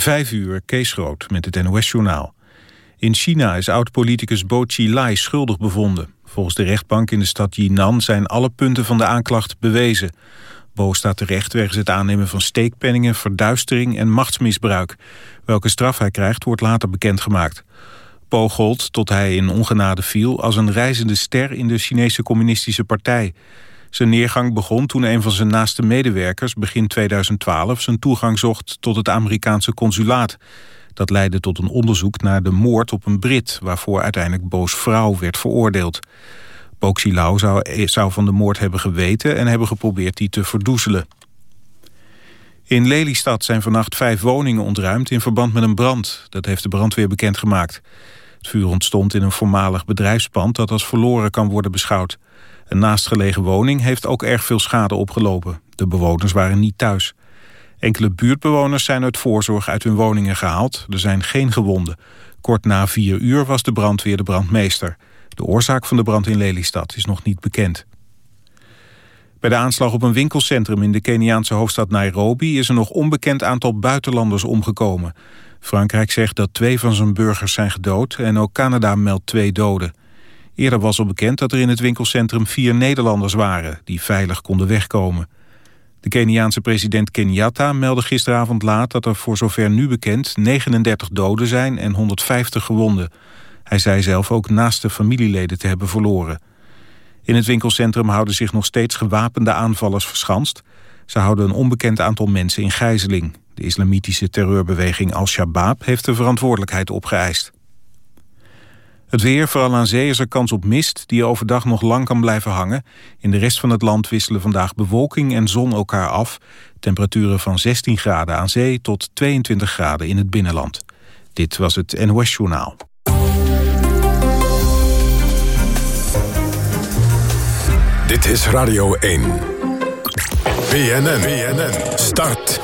Vijf uur, Kees Groot met het NOS-journaal. In China is oud-politicus Bo Xilai schuldig bevonden. Volgens de rechtbank in de stad Jinan zijn alle punten van de aanklacht bewezen. Bo staat terecht wegens het aannemen van steekpenningen, verduistering en machtsmisbruik. Welke straf hij krijgt wordt later bekendgemaakt. Bo gold, tot hij in ongenade viel, als een reizende ster in de Chinese communistische partij... Zijn neergang begon toen een van zijn naaste medewerkers begin 2012 zijn toegang zocht tot het Amerikaanse consulaat. Dat leidde tot een onderzoek naar de moord op een Brit... waarvoor uiteindelijk Boos vrouw werd veroordeeld. Boxilau zou, zou van de moord hebben geweten... en hebben geprobeerd die te verdoezelen. In Lelystad zijn vannacht vijf woningen ontruimd in verband met een brand. Dat heeft de brandweer bekendgemaakt. Het vuur ontstond in een voormalig bedrijfspand dat als verloren kan worden beschouwd. Een naastgelegen woning heeft ook erg veel schade opgelopen. De bewoners waren niet thuis. Enkele buurtbewoners zijn uit voorzorg uit hun woningen gehaald. Er zijn geen gewonden. Kort na vier uur was de brandweer de brandmeester. De oorzaak van de brand in Lelystad is nog niet bekend. Bij de aanslag op een winkelcentrum in de Keniaanse hoofdstad Nairobi... is een nog onbekend aantal buitenlanders omgekomen. Frankrijk zegt dat twee van zijn burgers zijn gedood... en ook Canada meldt twee doden. Eerder was al bekend dat er in het winkelcentrum vier Nederlanders waren... die veilig konden wegkomen. De Keniaanse president Kenyatta meldde gisteravond laat... dat er voor zover nu bekend 39 doden zijn en 150 gewonden. Hij zei zelf ook naaste familieleden te hebben verloren. In het winkelcentrum houden zich nog steeds gewapende aanvallers verschanst. Ze houden een onbekend aantal mensen in gijzeling. De islamitische terreurbeweging Al-Shabaab heeft de verantwoordelijkheid opgeëist. Het weer, vooral aan zee, is er kans op mist... die overdag nog lang kan blijven hangen. In de rest van het land wisselen vandaag bewolking en zon elkaar af. Temperaturen van 16 graden aan zee tot 22 graden in het binnenland. Dit was het NOS Journaal. Dit is Radio 1. BNN, BNN, start.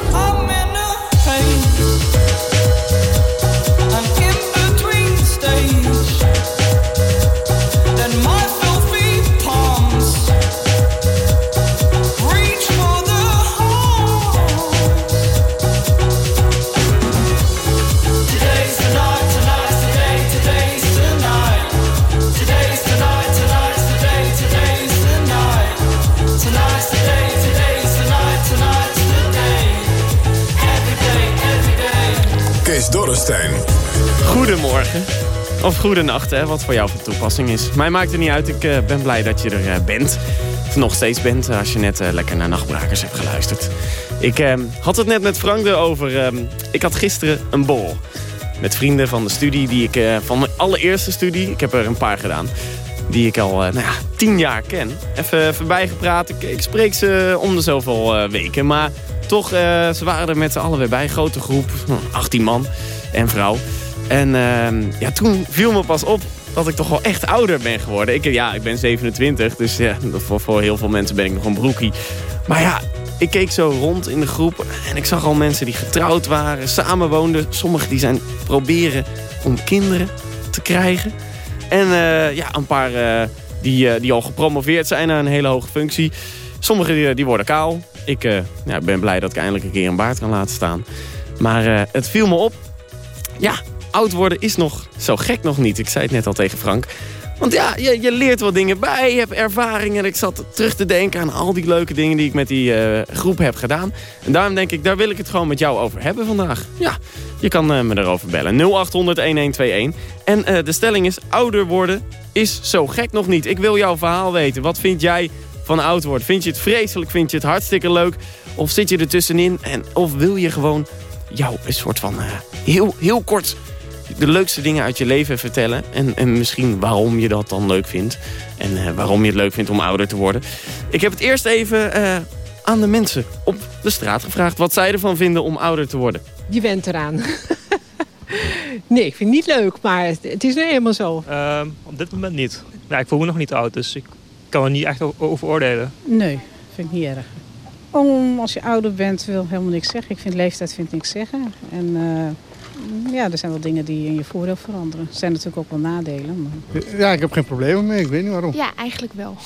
Goedemorgen. Of goedenacht, hè, wat voor jou van toepassing is. Mij maakt het niet uit, ik uh, ben blij dat je er uh, bent. Of nog steeds bent, als je net lekker naar Nachtbrakers hebt geluisterd. Ik ehm, had het net met Frank erover. Ehm, ik had gisteren een borrel. Met vrienden van de studie, die ik, van mijn allereerste studie... ik heb er een paar gedaan, die ik al nou ja, tien jaar ken. Even, even bijgepraat, ik, spreek ze om de zoveel weken. Maar toch, ze waren er met z'n allen weer bij. Grote groep, 18 man en vrouw. En uh, ja, toen viel me pas op dat ik toch wel echt ouder ben geworden. Ik, ja, ik ben 27, dus ja, voor, voor heel veel mensen ben ik nog een broekie. Maar ja, ik keek zo rond in de groep en ik zag al mensen die getrouwd waren, samenwoonden. Sommigen die zijn proberen om kinderen te krijgen. En uh, ja, een paar uh, die, uh, die al gepromoveerd zijn naar een hele hoge functie. Sommigen die, die worden kaal. Ik ja, ben blij dat ik eindelijk een keer een baard kan laten staan. Maar het viel me op. Ja, oud worden is nog zo gek nog niet. Ik zei het net al tegen Frank. Want ja, je, je leert wel dingen bij, je hebt ervaring. En ik zat terug te denken aan al die leuke dingen die ik met die uh, groep heb gedaan. En daarom denk ik, daar wil ik het gewoon met jou over hebben vandaag. Ja, je kan uh, me erover bellen. 0800-1121. En uh, de stelling is, ouder worden is zo gek nog niet. Ik wil jouw verhaal weten. Wat vind jij van oud worden? Vind je het vreselijk? Vind je het hartstikke leuk? Of zit je er tussenin? En, of wil je gewoon jou een soort van heel, heel kort de leukste dingen uit je leven vertellen. En, en misschien waarom je dat dan leuk vindt. En uh, waarom je het leuk vindt om ouder te worden. Ik heb het eerst even uh, aan de mensen op de straat gevraagd... wat zij ervan vinden om ouder te worden. Je bent eraan. nee, ik vind het niet leuk, maar het is nu helemaal zo. Uh, op dit moment niet. Ja, ik voel me nog niet oud, dus ik kan er niet echt over oordelen. Nee, vind ik niet erg. Om, als je ouder bent wil helemaal niks zeggen. Ik vind leeftijd vind niks zeggen. En uh, ja, er zijn wel dingen die in je voordeel veranderen. Er zijn natuurlijk ook wel nadelen. Maar... Ja, ik heb geen problemen mee. Ik weet niet waarom. Ja, eigenlijk wel.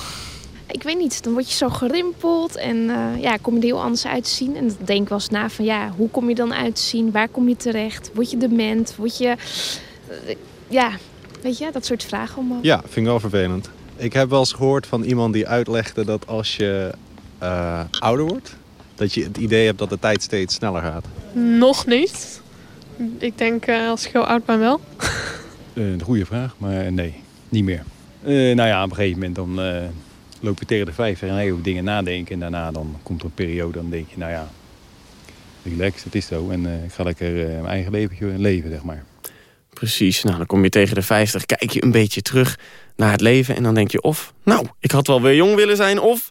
ik weet niet, dan word je zo gerimpeld en eh, ja, kom je er heel anders uit te zien. En dan denk ik wel eens na van ja, hoe kom je dan uit te zien? Waar kom je terecht? Word je dement? Word je, eh, ja, weet je, dat soort vragen allemaal. Ja, vind ik wel vervelend. Ik heb wel eens gehoord van iemand die uitlegde dat als je eh, ouder wordt, dat je het idee hebt dat de tijd steeds sneller gaat. Nog niet. Ik denk eh, als ik heel oud ben wel. Uh, een goede vraag, maar nee, niet meer. Uh, nou ja, op een gegeven moment dan uh, loop je tegen de vijf en je over dingen nadenken. En daarna dan komt er een periode, dan denk je, nou ja, relax, het is zo. En ik ga lekker mijn eigen leventje leven, zeg maar. Precies, nou dan kom je tegen de 50, kijk je een beetje terug naar het leven... en dan denk je of, nou, ik had wel weer jong willen zijn... of,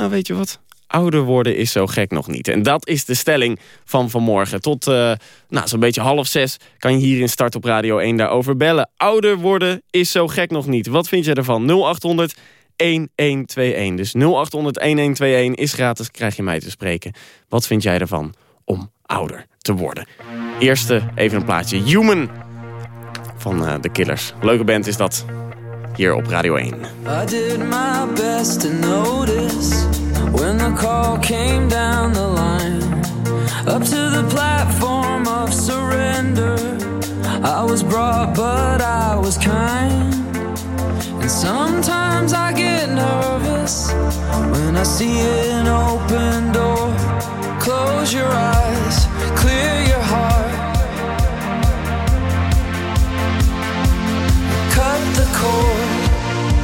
nou weet je wat, ouder worden is zo gek nog niet. En dat is de stelling van vanmorgen. Tot uh, nou, zo'n beetje half zes kan je hier in Start op Radio 1 daarover bellen. Ouder worden is zo gek nog niet. Wat vind je ervan? 0800 1121. Dus 0800 1121 is gratis, krijg je mij te spreken. Wat vind jij ervan om ouder te worden? Eerste even een plaatje. Human van uh, The Killers. Leuke band is dat. Hier op Radio 1. I did my best to notice When the call came down the line. Up to the platform of surrender I was brought but I was kind. And sometimes I get nervous When I see an open door. Close your eyes, clear your heart. Cut the cord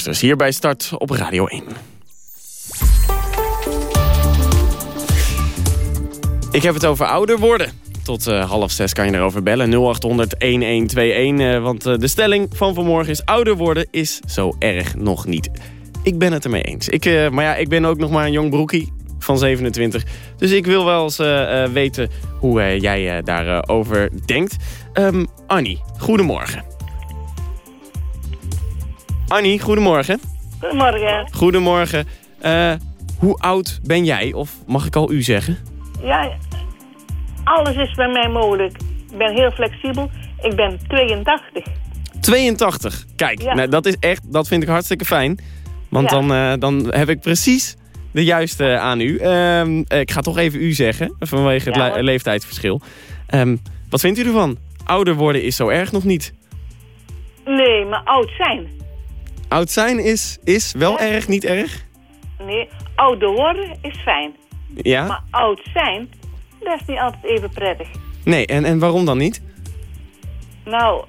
Dus hier bij Start op Radio 1. Ik heb het over ouder worden. Tot eh, half zes kan je erover bellen. 0800 1121. eh, want eh, de stelling van vanmorgen is... ouder worden is zo erg nog niet. Ik ben het ermee eens. Ik, maar ja, ik ben ook nog maar een jong broekie van 27. Dus ik wil wel eens weten hoe jij daarover denkt. Ehm, Annie, goedemorgen. Annie, goedemorgen. Goedemorgen. Goedemorgen. Eh, hoe oud ben jij? Of mag ik al u zeggen? Ja, alles is bij mij mogelijk. Ik ben heel flexibel. Ik ben 82. 82. Kijk, Ja. nou, dat is echt, dat vind ik hartstikke fijn. Want Ja. dan, eh, dan heb ik precies de juiste aan u. Ehm, ik ga toch even u zeggen, vanwege het le- leeftijdsverschil. Ehm, wat vindt u ervan? Ouder worden is zo erg nog niet. Nee, maar oud zijn. Oud zijn is, is wel erg, niet erg? Nee, ouder worden is fijn. Ja? Maar oud zijn, dat is niet altijd even prettig. Nee, en, en waarom dan niet? Nou,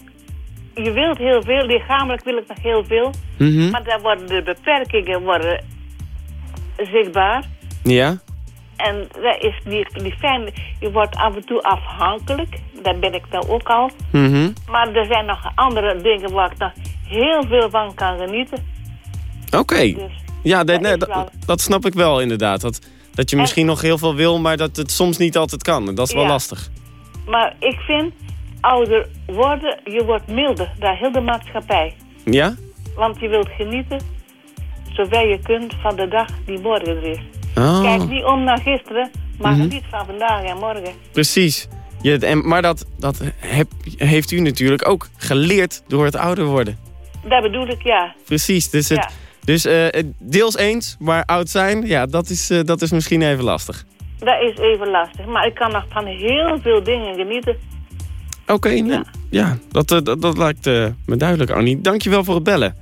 je wilt heel veel, lichamelijk wil ik nog heel veel. Mhm. Maar dan worden de beperkingen worden zichtbaar. Ja? En dat is niet, niet fijn. Je wordt af en toe afhankelijk. Daar ben ik nou ook al. Mhm. Maar er zijn nog andere dingen waar ik nog heel veel van kan genieten. Oké. Ja, dat, dat nee, is dat, wel- dat snap ik wel inderdaad. Dat, dat je En- misschien nog heel veel wil, maar dat het soms niet altijd kan. En dat is wel Ja. lastig. Maar ik vind, ouder worden, je wordt milder. Daar heel de maatschappij. Ja? Want je wilt genieten, zover je kunt, van de dag die morgen er is. Oh. Kijk niet om naar gisteren, maar Mhm. geniet van vandaag en morgen. Precies. Je, en, maar dat, dat heb, heeft u natuurlijk ook geleerd door het ouder worden. Dat bedoel ik, ja. Precies. Dus, het, Ja. dus eh, deels eens, maar oud zijn, ja, dat is, eh, dat is misschien even lastig. Dat is even lastig. Maar ik kan nog van heel veel dingen genieten. Oké, nee. ja. dat, eh, dat, dat lijkt me duidelijk, Annie. Dankjewel voor het bellen.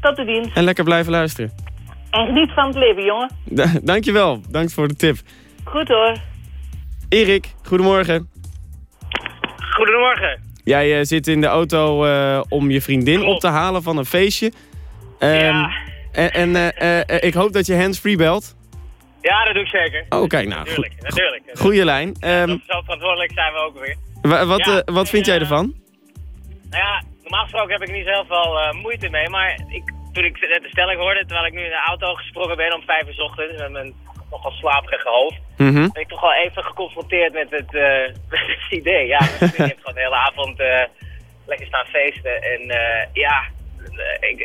Tot de dienst. En lekker blijven luisteren. En geniet van het leven, jongen. Da dankjewel. Dank voor de tip. Goed hoor. Erik, goedemorgen. Goedemorgen. Jij eh, zit in de auto eh, om je vriendin op te halen van een feestje. Ehm, En, en eh, ik hoop dat je hands-free belt. Ja, dat doe ik zeker. Oh, kijk, nou, Natuurlijk, natuurlijk. Goeie lijn. Ehm, Zo verantwoordelijk zijn we ook weer. wa- wat, Ja, wat vind jij ervan? Nou ja, normaal gesproken heb ik niet zelf wel moeite mee, maar ik, toen ik de stelling hoorde, terwijl ik nu in de auto gesprongen ben om vijf uur 's ochtends met mijn nogal slaperige hoofd, Mhm. ben ik toch wel even geconfronteerd met het, eh, met het idee. Ja, je hebt gewoon de hele avond eh, lekker staan feesten en eh, ja, ik,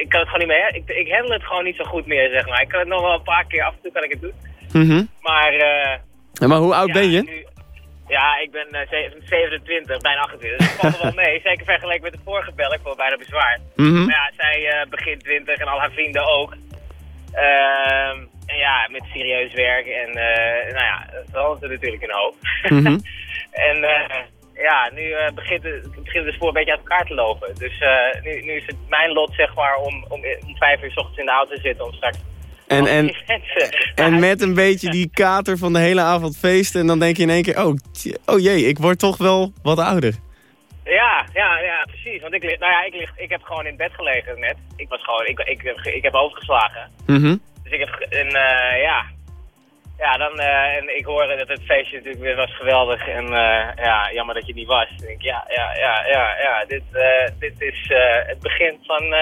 ik kan het gewoon niet meer, ik, ik handle het gewoon niet zo goed meer, zeg maar. Ik kan het nog wel een paar keer, af en toe kan ik het doen, Mhm. maar... maar hoe oud ja, ben je? nu- ja, ik ben eh, ze- 27, bijna 28. Dus dat valt er wel mee. Zeker vergeleken met de vorige bel. Ik word bijna bezwaar. Mhm. Maar ja, zij eh, begint 20 en al haar vrienden ook. Ehm, en ja, met serieus werk. En eh, nou ja, dat verandert er natuurlijk een hoop. Mhm. en eh, ja, nu eh, begint, het, begint de spoor een beetje uit elkaar te lopen. Dus nu, nu is het mijn lot, zeg maar, om, om, om vijf uur 's ochtends in de auto te zitten om straks... En, en, en met een beetje die kater van de hele avond feesten. En dan denk je in één keer, oh, oh jee, ik word toch wel wat ouder. Ja, ja, ja, precies. Want ik, nou ja, ik, lig, ik heb gewoon in bed gelegen net. Ik was gewoon, ik, ik, ik, heb overgeslagen. Mhm. Dus ik heb, en eh, ja, ja, dan, eh, en ik hoorde dat het feestje natuurlijk weer was geweldig. En eh, ja, jammer dat je niet was. Ik denk, ja, ja, ja, ja, ja, dit, dit is het begin van,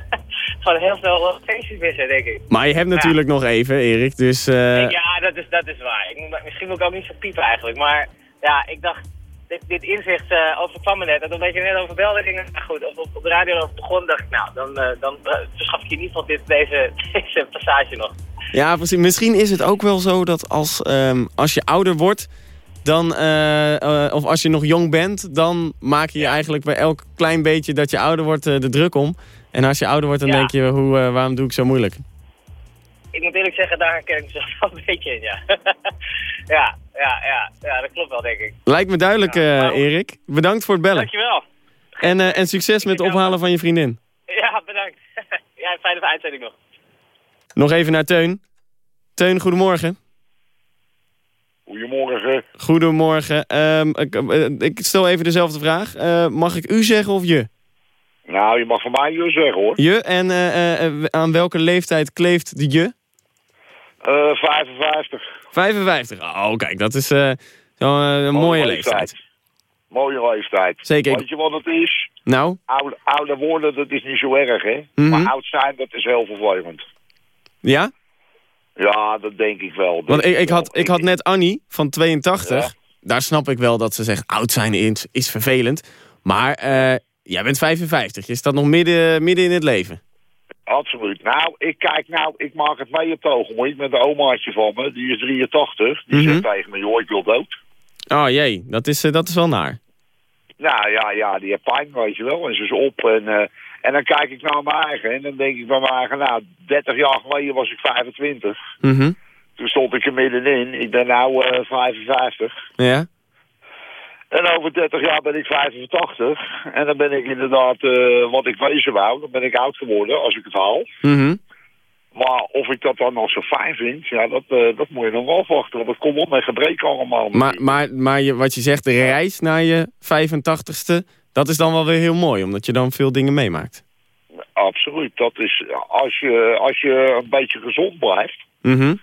van heel veel feestjes missen, denk ik. Maar je hebt natuurlijk nog even, Erik. Dus Ja, dat is, dat is waar. Ik misschien moet ik ook niet zo piepen eigenlijk. Maar ja, ik dacht, dit, dit inzicht eh overkwam me net. En omdat je net over belde, ging het, nou goed, op, op, op de radio over begon, dacht ik, nou, dan, eh, dan eh, verschaf ik je in ieder geval dit, deze, deze passage nog. Ja, precies. Misschien is het ook wel zo dat als, ehm, als je ouder wordt... Dan, of als je nog jong bent, dan maak je je eigenlijk bij elk klein beetje dat je ouder wordt de druk om. En als je ouder wordt, dan Ja. denk je, hoe, waarom doe ik zo moeilijk? Ik moet eerlijk zeggen, daar herken ik mezelf wel een beetje in, ja. ja, ja, ja, ja, dat klopt wel, denk ik. Lijkt me duidelijk, eh, Erik. Bedankt voor het bellen. Dankjewel. En, eh, en succes met het ophalen van je vriendin. Ja, bedankt. ja, fijne uitzending nog. Nog even naar Teun. Teun, goedemorgen. Goedemorgen. Goedemorgen. Ehm, ik, eh, ik stel even dezelfde vraag. Eh, mag ik u zeggen of je? Nou, je mag van mij je zeggen hoor. Je en eh, eh, aan welke leeftijd kleeft de je? Eh 55. 55. Oh, kijk, dat is eh, zo'n eh, een mooie leeftijd. Mooie leeftijd. Zeker. Weet je wat het is? Nou? Ouder, ouder worden, dat is niet zo erg, hè? Mhm. Maar oud zijn, dat is heel vervelend. Ja? Ja, dat denk ik wel. Want ik, ik, had, ik had net Annie van 82. Ja. Daar snap ik wel dat ze zegt, oud zijn is, is vervelend. Maar jij bent 55. Je staat nog midden, midden in het leven. Absoluut. Nou, ik kijk nou, ik maak het mee op het ogenblik met een omaatje van me. Die is 83. Die Mhm. zegt tegen me, joh, ik wil dood. Oh jee, dat is, eh, dat is wel naar. Nou ja, ja, die heeft pijn, weet je wel. En ze is op. En, eh, en dan kijk ik naar mijn eigen. En dan denk ik bij mijn eigen, nou, 30 jaar geleden was ik 25. Mhm. Toen stond ik er middenin. Ik ben nu eh 55. Ja? En over 30 jaar ben ik 85. En dan ben ik inderdaad, eh, wat ik wezen wou, dan ben ik oud geworden als ik het haal. Mhm. Maar of ik dat dan nog zo fijn vind, ja, dat, eh, dat moet je nog wel wachten. Want dat komt op met gebreken allemaal. Maar, maar, maar je, wat je zegt, de reis naar je 85ste, dat is dan wel weer heel mooi. Omdat je dan veel dingen meemaakt. Absoluut. Dat is, als je, als je een beetje gezond blijft, Mhm.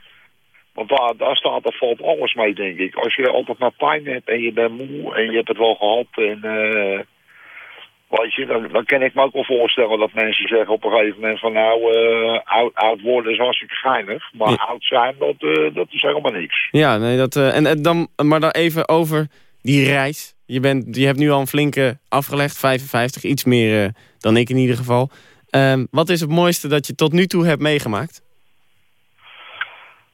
Want daar, daar staat, er valt alles mee, denk ik. Als je altijd maar pijn hebt en je bent moe en je hebt het wel gehad en... eh weet je, dan, dan kan ik me ook wel voorstellen dat mensen zeggen op een gegeven moment van nou, eh, oud, oud worden is hartstikke geinig. Maar Ja. oud zijn, dat, eh, dat is helemaal niks. Ja, nee, dat, en, en dan, maar dan even over die reis. Je, bent, je hebt nu al een flinke afgelegd, 55, iets meer dan ik in ieder geval. Ehm, wat is het mooiste dat je tot nu toe hebt meegemaakt?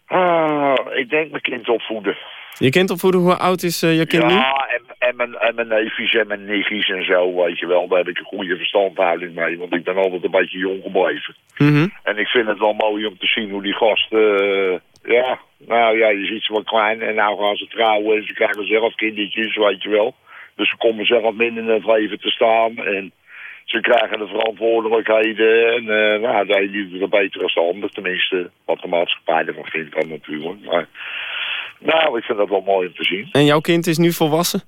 Ah, ik denk mijn kind opvoeden. Je kind opvoeden, hoe oud is eh, je kind nu? Ja, en, en, mijn, en mijn neefjes en mijn nichtjes en zo, weet je wel. Daar heb ik een goede verstandhouding mee. Want ik ben altijd een beetje jong gebleven. Mhm. En ik vind het wel mooi om te zien hoe die gasten... eh, ja, nou ja, je ziet ze wel klein en nou gaan ze trouwen en ze krijgen zelf kindertjes, weet je wel. Dus ze komen zelf minder in het leven te staan en ze krijgen de verantwoordelijkheden. En eh, nou, een het beter dan de ander, tenminste wat de maatschappij ervan vindt dan natuurlijk. Maar nou, ik vind dat wel mooi om te zien. En jouw kind is nu volwassen?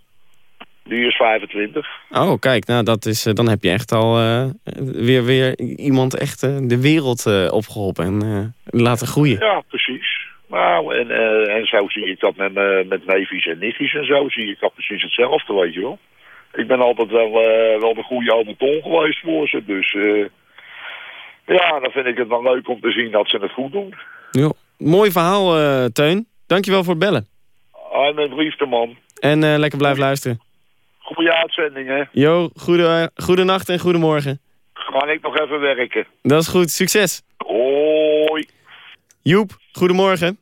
Die is 25. Oh, kijk, nou, dat is, eh, dan heb je echt al eh, weer, weer iemand echt de wereld eh, opgeholpen en laten groeien. Ja, precies. Nou, en, en zo zie ik dat met, me- met neefjes en nichtjes en zo, zie ik dat precies hetzelfde, weet je wel. Ik ben altijd wel, eh, wel de goede oude ton geweest voor ze, dus eh, ja, dan vind ik het wel leuk om te zien dat ze het goed doen. Jo, mooi verhaal, eh, Teun. Dankjewel voor het bellen. Hij met liefde, man. En lekker blijven luisteren. Goeie uitzending, hè. Jo, goede, goede nacht en goedemorgen. Ga ik nog even werken. Dat is goed, succes. Hoi. Joep, goedemorgen.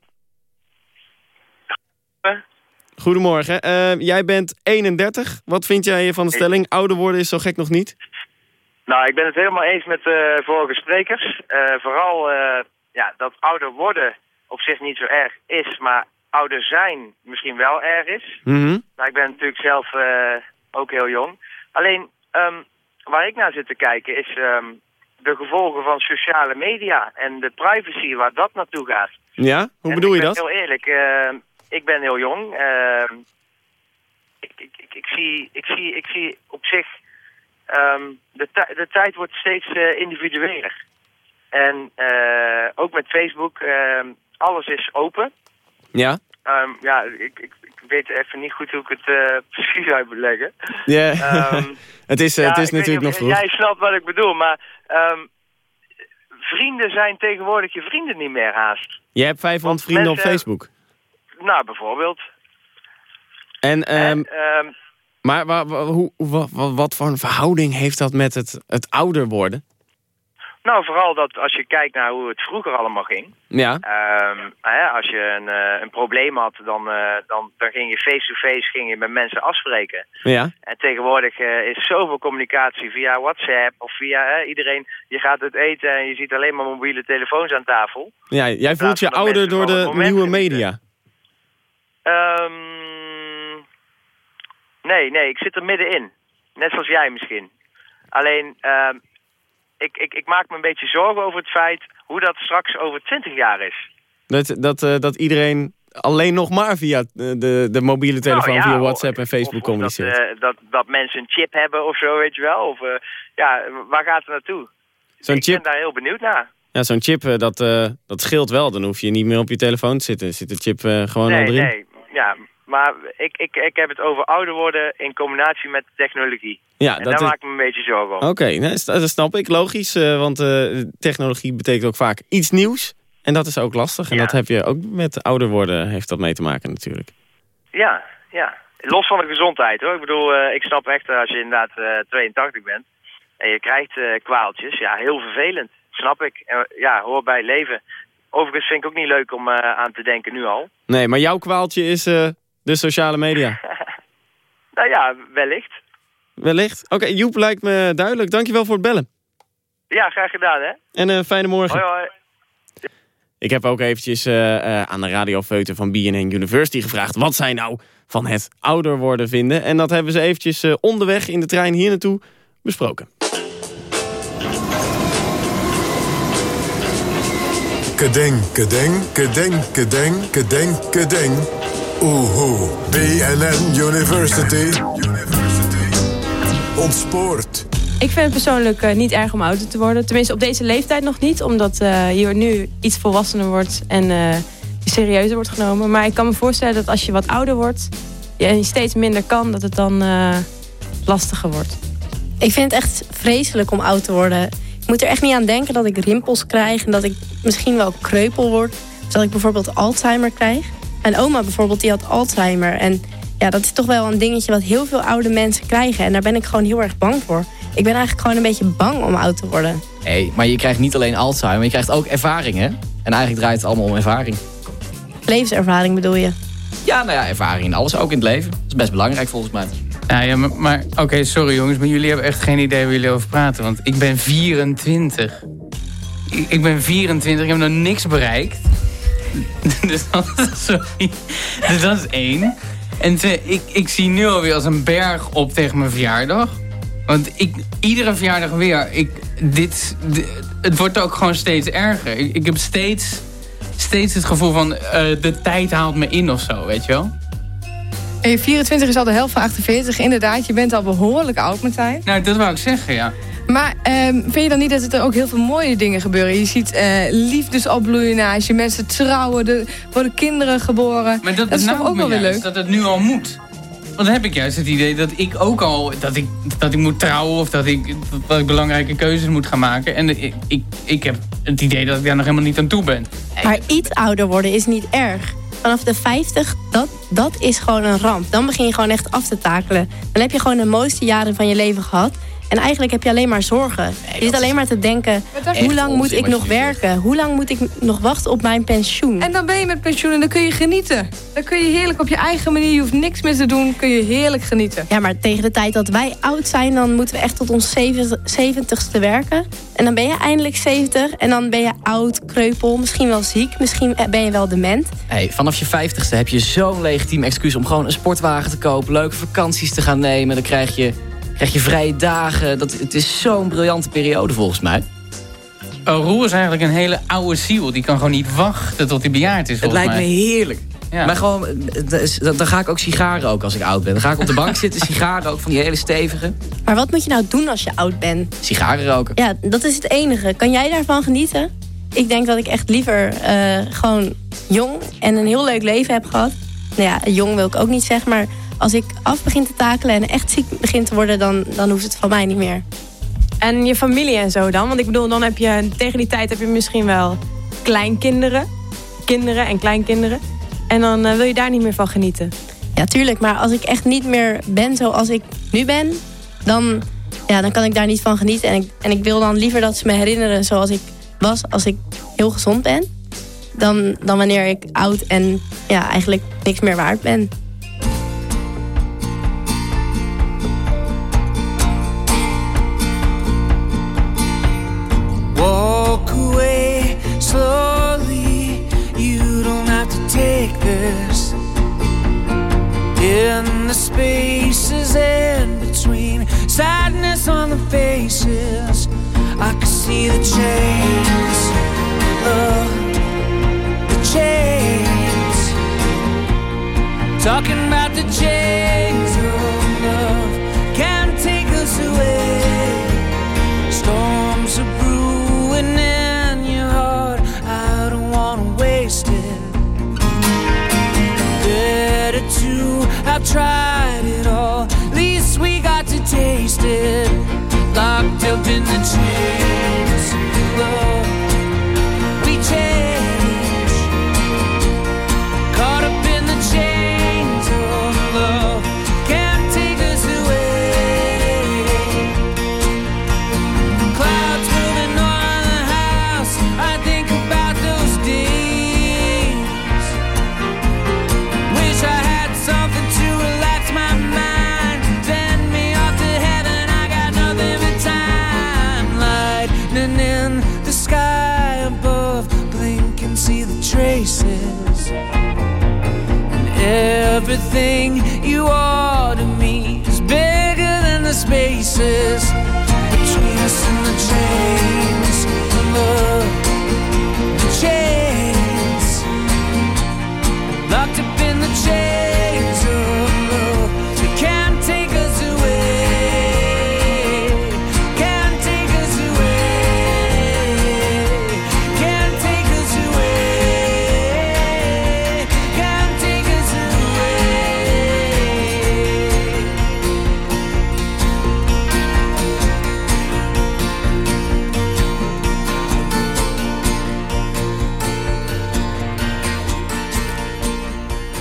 Goedemorgen. Eh, jij bent 31. Wat vind jij van de stelling? Ouder worden is zo gek nog niet. Nou, ik ben het helemaal eens met de vorige sprekers. Eh, vooral eh, ja, dat ouder worden op zich niet zo erg is, maar ouder zijn misschien wel erg is. Mhm. Nou, ik ben natuurlijk zelf eh, ook heel jong. Alleen, ehm, waar ik naar zit te kijken is ehm, de gevolgen van sociale media en de privacy waar dat naartoe gaat. Ja, hoe En bedoel je ik ben dat? heel eerlijk, eh, ik ben heel jong. eh, ik, ik, ik, ik, zie, ik, zie, ik zie op zich, ehm, de, de tijd wordt steeds eh, individueler. En eh, ook met Facebook, ehm, alles is open. Ja? Ehm, ja, ik, ik, ik weet even niet goed hoe ik het eh, precies uit moet leggen. Ja, Ehm, het is, ja, het is natuurlijk nog vroeg. Jij snapt wat ik bedoel, maar ehm, vrienden zijn tegenwoordig je vrienden niet meer haast. Je hebt 500 vrienden op Facebook. Nou, bijvoorbeeld. En, ehm, Ehm, maar hoe, wa- wa- wat voor een verhouding heeft dat met het, het ouder worden? nou, vooral dat als je kijkt naar hoe het vroeger allemaal ging. Ja. Ehm, hè, als je een, eh, een probleem had, dan, eh, dan, dan ging je face-to-face ging je met mensen afspreken. Ja. En tegenwoordig eh, is zoveel communicatie via WhatsApp of via iedereen. Je gaat het eten en je ziet alleen maar mobiele telefoons aan tafel. ja jij voelt je ouder door de nieuwe media. Ehm, nee, nee, ik zit er middenin. Net zoals jij misschien. Alleen, ehm, ik, ik, ik maak me een beetje zorgen over het feit hoe dat straks over 20 jaar is. Dat, dat, eh, dat iedereen alleen nog maar via eh, de, de mobiele telefoon, Nou ja, via WhatsApp en Facebook Dat, communiceert. eh, dat, dat mensen een chip hebben of zo, weet je wel. Of, ja, waar gaat het naartoe? Zo'n ik chip, ben daar heel benieuwd naar. ja, zo'n chip dat, dat scheelt wel. Dan hoef je niet meer op je telefoon te zitten. Zit de chip gewoon al nee, erin. nee. Ja, maar ik, ik, ik heb het over ouder worden in combinatie met technologie. Ja, en dat daar is- maak ik me een beetje zorgen om. Oké, nee, st- dat snap ik. Logisch, eh, want eh, technologie betekent ook vaak iets nieuws. En dat is ook lastig. En dat heb je ook met ouder worden, heeft dat mee te maken natuurlijk. Ja, ja. Los van de gezondheid hoor. Ik bedoel, eh, ik snap echt als je inderdaad eh, 82 bent en je krijgt kwaaltjes. Ja, heel vervelend. Snap ik. En, ja, hoor bij leven. Overigens vind ik ook niet leuk om eh, aan te denken nu al. Nee, maar jouw kwaaltje is eh, de sociale media. Nou ja, wellicht. Wellicht. Oké, Joep lijkt me duidelijk. Dankjewel voor het bellen. Ja, graag gedaan hè. En een fijne morgen. Hoi hoi. Ik heb ook eventjes eh, aan de radiofeuten van BNN University gevraagd... wat zij nou van het ouder worden vinden. En dat hebben ze eventjes onderweg in de trein hier naartoe besproken. Kedeng, kedeng, kedeng, kedeng, kedeng, kedeng. Oehoe. BNN University. Ontspoort. Ik vind het persoonlijk uh, niet erg om ouder te worden. Tenminste op deze leeftijd nog niet. Omdat uh, je nu iets volwassener wordt en uh, je serieuzer wordt genomen. Maar ik kan me voorstellen dat als je wat ouder wordt... en je steeds minder kan, dat het dan lastiger wordt. Ik vind het echt vreselijk om oud te worden. Ik moet er echt niet aan denken dat ik rimpels krijg... en dat ik misschien wel kreupel word. Dat ik bijvoorbeeld Alzheimer krijg. Mijn oma bijvoorbeeld, die had Alzheimer. En ja, dat is toch wel een dingetje wat heel veel oude mensen krijgen. En daar ben ik gewoon heel erg bang voor. Ik ben eigenlijk gewoon een beetje bang om oud te worden. Nee, maar je krijgt niet alleen Alzheimer, je krijgt ook ervaring, hè? En eigenlijk draait het allemaal om ervaring. Levenservaring bedoel je? Ja, nou ja, ervaring in alles, ook in het leven. Dat is best belangrijk volgens mij. Ja, ja maar, maar oké, sorry jongens, maar jullie hebben echt geen idee waar jullie over praten. Want ik ben 24. Ik, ik ben 24, ik heb nog niks bereikt. dus dat, sorry. Dus is één. En twee, ik, ik zie nu alweer als een berg op tegen mijn verjaardag. Want ik, iedere verjaardag weer, ik, dit, het wordt ook gewoon steeds erger. Ik, heb steeds, steeds het gevoel van uh, de tijd haalt me in of zo, weet je wel. En 24 is al de helft van 48. Inderdaad, je bent al behoorlijk oud, Martijn. Nou, dat wou ik zeggen, ja. Maar um, vind je dan niet dat er ook heel veel mooie dingen gebeuren? Je ziet uh, liefdes opbloeien als je mensen trouwen, er worden kinderen geboren. Maar dat, dat is toch ook wel weer leuk? dat het nu al moet. Want dan heb ik juist het idee dat ik ook al dat ik, dat ik moet trouwen of dat ik, dat ik belangrijke keuzes moet gaan maken. En ik, ik, ik heb het idee dat ik daar nog helemaal niet aan toe ben. Maar iets ouder worden is niet erg. Vanaf de 50, dat, dat is gewoon een ramp. Dan begin je gewoon echt af te takelen. Dan heb je gewoon de mooiste jaren van je leven gehad. En eigenlijk heb je alleen maar zorgen. je zit alleen maar te denken, hoe lang moet ik nog werken? Hoe lang moet ik nog wachten op mijn pensioen? En dan ben je met pensioen en dan kun je genieten. Dan kun je heerlijk op je eigen manier, je hoeft niks meer te doen, kun je heerlijk genieten. Ja, maar tegen de tijd dat wij oud zijn, dan moeten we echt tot ons zeventigste werken. En dan ben je eindelijk 70 en dan ben je oud, kreupel, misschien wel ziek, misschien ben je wel dement. Hey, vanaf je vijftigste heb je zo'n legitiem excuus om gewoon een sportwagen te kopen, leuke vakanties te gaan nemen. Dan krijg je krijg je vrije dagen. Dat, het is zo'n briljante periode volgens mij. Oh, Roer is eigenlijk een hele oude ziel. Die kan gewoon niet wachten tot hij bejaard is. Het lijkt mij. me heerlijk. Ja. Maar gewoon, dan ga ik ook sigaren ook als ik oud ben. Dan ga ik op de bank zitten, sigaren ook van die hele stevige. Maar wat moet je nou doen als je oud bent? Sigaren roken. Ja, dat is het enige. Kan jij daarvan genieten? Ik denk dat ik echt liever uh, gewoon jong en een heel leuk leven heb gehad. Nou ja, jong wil ik ook niet zeggen, maar als ik af begin te takelen en echt ziek begin te worden, dan, dan hoeft het van mij niet meer. En je familie en zo dan? Want ik bedoel, dan heb je tegen die tijd heb je misschien wel kleinkinderen. Kinderen en kleinkinderen. En dan uh, wil je daar niet meer van genieten. Ja, tuurlijk. Maar als ik echt niet meer ben zoals ik nu ben... dan, ja, dan kan ik daar niet van genieten. En ik, en ik wil dan liever dat ze me herinneren zoals ik was... als ik heel gezond ben. Dan, dan wanneer ik oud en ja, eigenlijk niks meer waard ben. The spaces in between. Sadness on the faces. I can see the chains. Uh, the chains. Talking about the chains of love. Can't take us away. Storms tried it all. Least we got to taste it. Locked up in the chains, love. We change. Everything you are to me is bigger than the spaces between us and the chains. Love, the chains.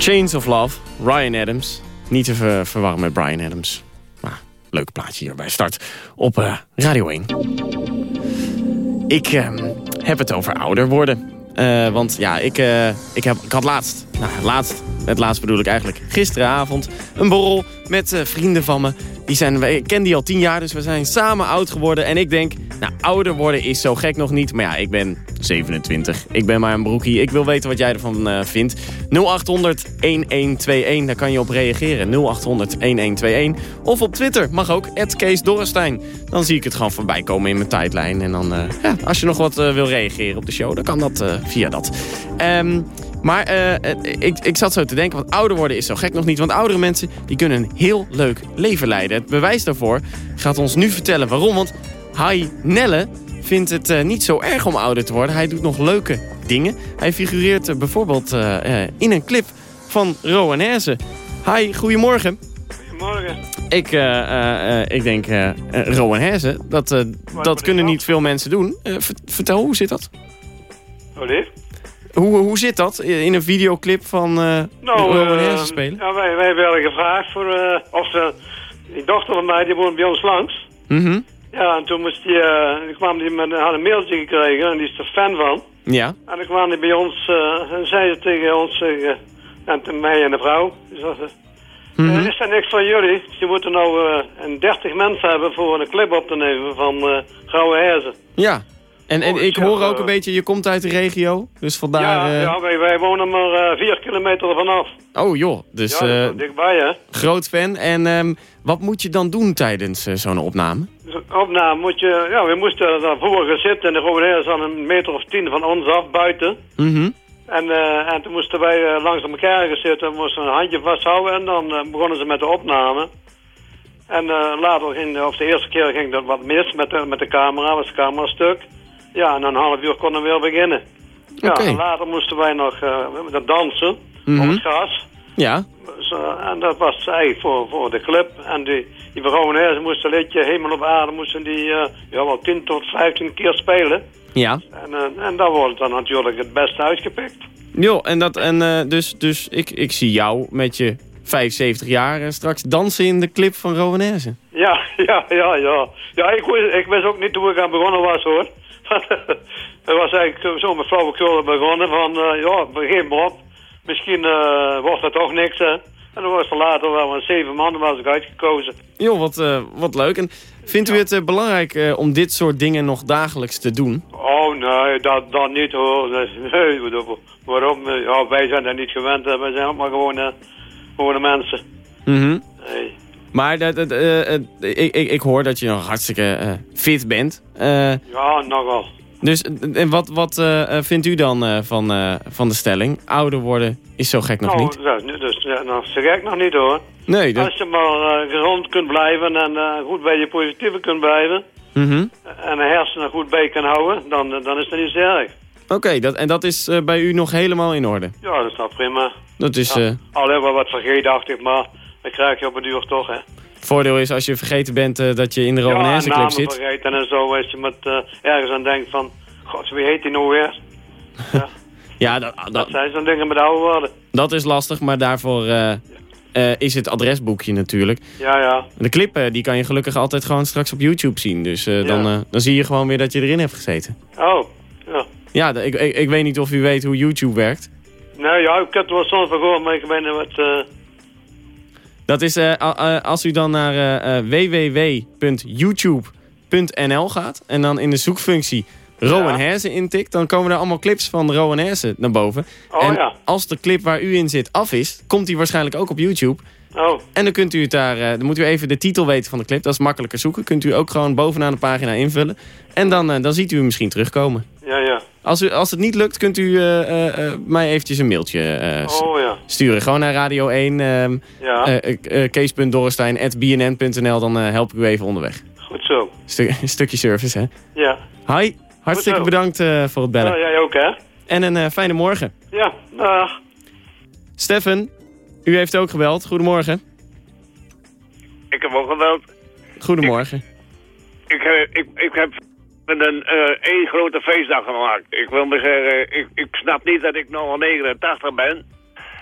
Chains of Love, Ryan Adams. Niet te ver- verwarren met Brian Adams. Maar leuk plaatje hier bij Start op eh, Radio 1. Ik ehm, heb het over ouder worden. Eh, want ja, ik, eh, ik, heb, ik had laatst, nou laatst, het laatst bedoel ik eigenlijk, gisteravond een borrel met eh, vrienden van me. Die zijn, ik ken die al tien jaar, dus we zijn samen oud geworden. En ik denk, nou, ouder worden is zo gek nog niet. Maar ja, ik ben 27. Ik ben maar een broekie. Ik wil weten wat jij ervan eh, vindt. 0800 1121, daar kan je op reageren. 0800 1121. Of op Twitter, mag ook, Kees Dorrestein. Dan zie ik het gewoon voorbij komen in mijn tijdlijn. En dan, eh, ja, als je nog wat eh, wil reageren op de show, dan kan dat via dat. Ehm, maar ik, ik zat zo te denken, want ouder worden is zo gek nog niet. Want oudere mensen die kunnen een heel leuk leven leiden. Het bewijs daarvoor gaat ons nu vertellen waarom. Want Hai Nelle vindt het eh, niet zo erg om ouder te worden. Hij doet nog leuke dingen. Hij figureert eh, bijvoorbeeld eh, in een clip van Rowan Hersen. Hi, goedemorgen. Goedemorgen. Ik, ik denk, Rowan Hersen, dat, dat kunnen niet veel mensen doen. Ver- vertel, hoe zit dat? Oh, dit? Hoe, hoe zit dat in een videoclip van eh Nou, Rowan Hersen spelen? ja, wij, wij werden gevraagd voor, of ze, die dochter van mij, die woont bij ons langs. Mhm. Ja, en toen moest die, die kwam die met, had een mailtje gekregen en die is er fan van. Ja. En dan kwam die bij ons eh, en zei ze tegen ons, eh, en tegen mij en de vrouw, Mhm. "Eh, is er niks van jullie? Je moet er nou een 30 mensen hebben voor een clip op te nemen van Grauwe Herzen. Ja. En, en Oh, ik hoor ook eh, een beetje, je komt uit de regio. Dus vandaar... ja, eh, ja wij, wij wonen maar eh, vier kilometer ervan af. Oh joh, dus ja, is dichtbij hè. groot fan. En ehm, wat moet je dan doen tijdens zo'n opname? Opname moet je, ja, we moesten daarvoor gaan zitten en de Rode Heer zat een meter of tien van ons af buiten. Mhm. En, en toen moesten wij langs elkaar gaan zitten, moesten een handje vasthouden en dan begonnen ze met de opname. En later ging, of de eerste keer ging dat wat mis met de, met de camera, was de camera stuk. Ja, en na een half uur konden we weer beginnen. Ja, en later moesten wij nog dat dansen Mhm. op het gras. Ja. Dus, eh, en dat was eigenlijk voor, voor de clip. En die, die ze moesten een liedje Hemel op aarde moesten die eh, ja, wel 10 tot 15 keer spelen. Ja. En, en dan wordt dan natuurlijk het beste uitgepikt. Jo, en, dat, en dus, dus ik, ik zie jou met je 75 jaar eh, straks dansen in de clip van Rowan Hersen. Ja, ja, ja, ja. Ja, ik, wist- ik wist ook niet hoe ik aan begonnen was hoor. Het was eigenlijk zo met flauwekul begonnen van, eh, ja, begin maar op. Misschien eh, wordt het toch niks hè. En dan was er later wel een zeven maanden was ik uitgekozen. Jo, wat, eh, wat leuk. En vindt u het eh, belangrijk eh, om dit soort dingen nog dagelijks te doen? Oh nee, dat, dat niet hoor. Nee, waarom? Eh, Ja, wij zijn daar niet gewend. Wij zijn ook maar gewone, gewone mensen. Mhm. Nee. Maar dat, dat, eh, eh, ik, ik, ik hoor dat je nog hartstikke eh, fit bent. Ja, nogal. dus en wat, wat vindt u dan van, van de stelling? Ouder worden is zo gek nog nou, niet. Dat, is dus, ja, nou, zo gek nog niet hoor. Nee, dat... Als je maar gezond kunt blijven en goed bij je positieve kunt blijven... Mhm. en de hersenen goed bij kan houden, dan, dan is dat niet zo erg. Oké, dat, en dat is bij u nog helemaal in orde? Ja, dat is nou prima. Dat is... Ja. Alleen wel wat vergeetachtig, maar dat krijg je op het duur toch, hè. voordeel is als je vergeten bent eh, dat je in de ja, clip namen zit. vergeten en zo, als je met eh, ergens aan denkt van... God, wie heet die nou weer? Ja, dat, Dat dat, zijn zo'n dingen met oude woorden. dat is lastig, maar daarvoor eh, is het adresboekje natuurlijk. Ja, ja. De clip die kan je gelukkig altijd gewoon straks op YouTube zien. Dus dan, dan zie je gewoon weer dat je erin hebt gezeten. Oh, ja. Ja, ik, ik, ik weet niet of u weet hoe YouTube werkt. Nou ja, ik heb er wel soms van gehoord, maar ik weet niet wat... Dat is eh, als u dan naar eh, eh, www.youtube.nl gaat en dan in de zoekfunctie Rowan Hersen intikt, dan komen er allemaal clips van Rowan Hersen naar boven. Oh, en ja. als de clip waar u in zit af is, komt die waarschijnlijk ook op YouTube. Oh. En dan kunt u het daar, dan moet u even de titel weten van de clip. Dat is makkelijker zoeken. Kunt u ook gewoon bovenaan de pagina invullen. En dan, dan ziet u hem misschien terugkomen. ja, ja. Als, u, als het niet lukt, kunt u eh, eh, eh, mij eventjes een mailtje eh, Oh, ja. sturen. Gewoon naar Radio 1, ehm Ja. kees.dorrestein.bnn.nl. Dan eh, help ik u even onderweg. Goed zo. Stu- een stukje service, hè? Ja. Hi, hartstikke bedankt eh, voor het bellen. Ja, jij ook, hè? En een fijne morgen. Ja, dag. Steffen, u heeft ook gebeld. Goedemorgen. Ik heb ook gebeld. Goedemorgen. Ik, ik, ik heb een eh, één grote feestdag gemaakt. Ik wil maar zeggen, ik, ik snap niet dat ik nog al 89 ben.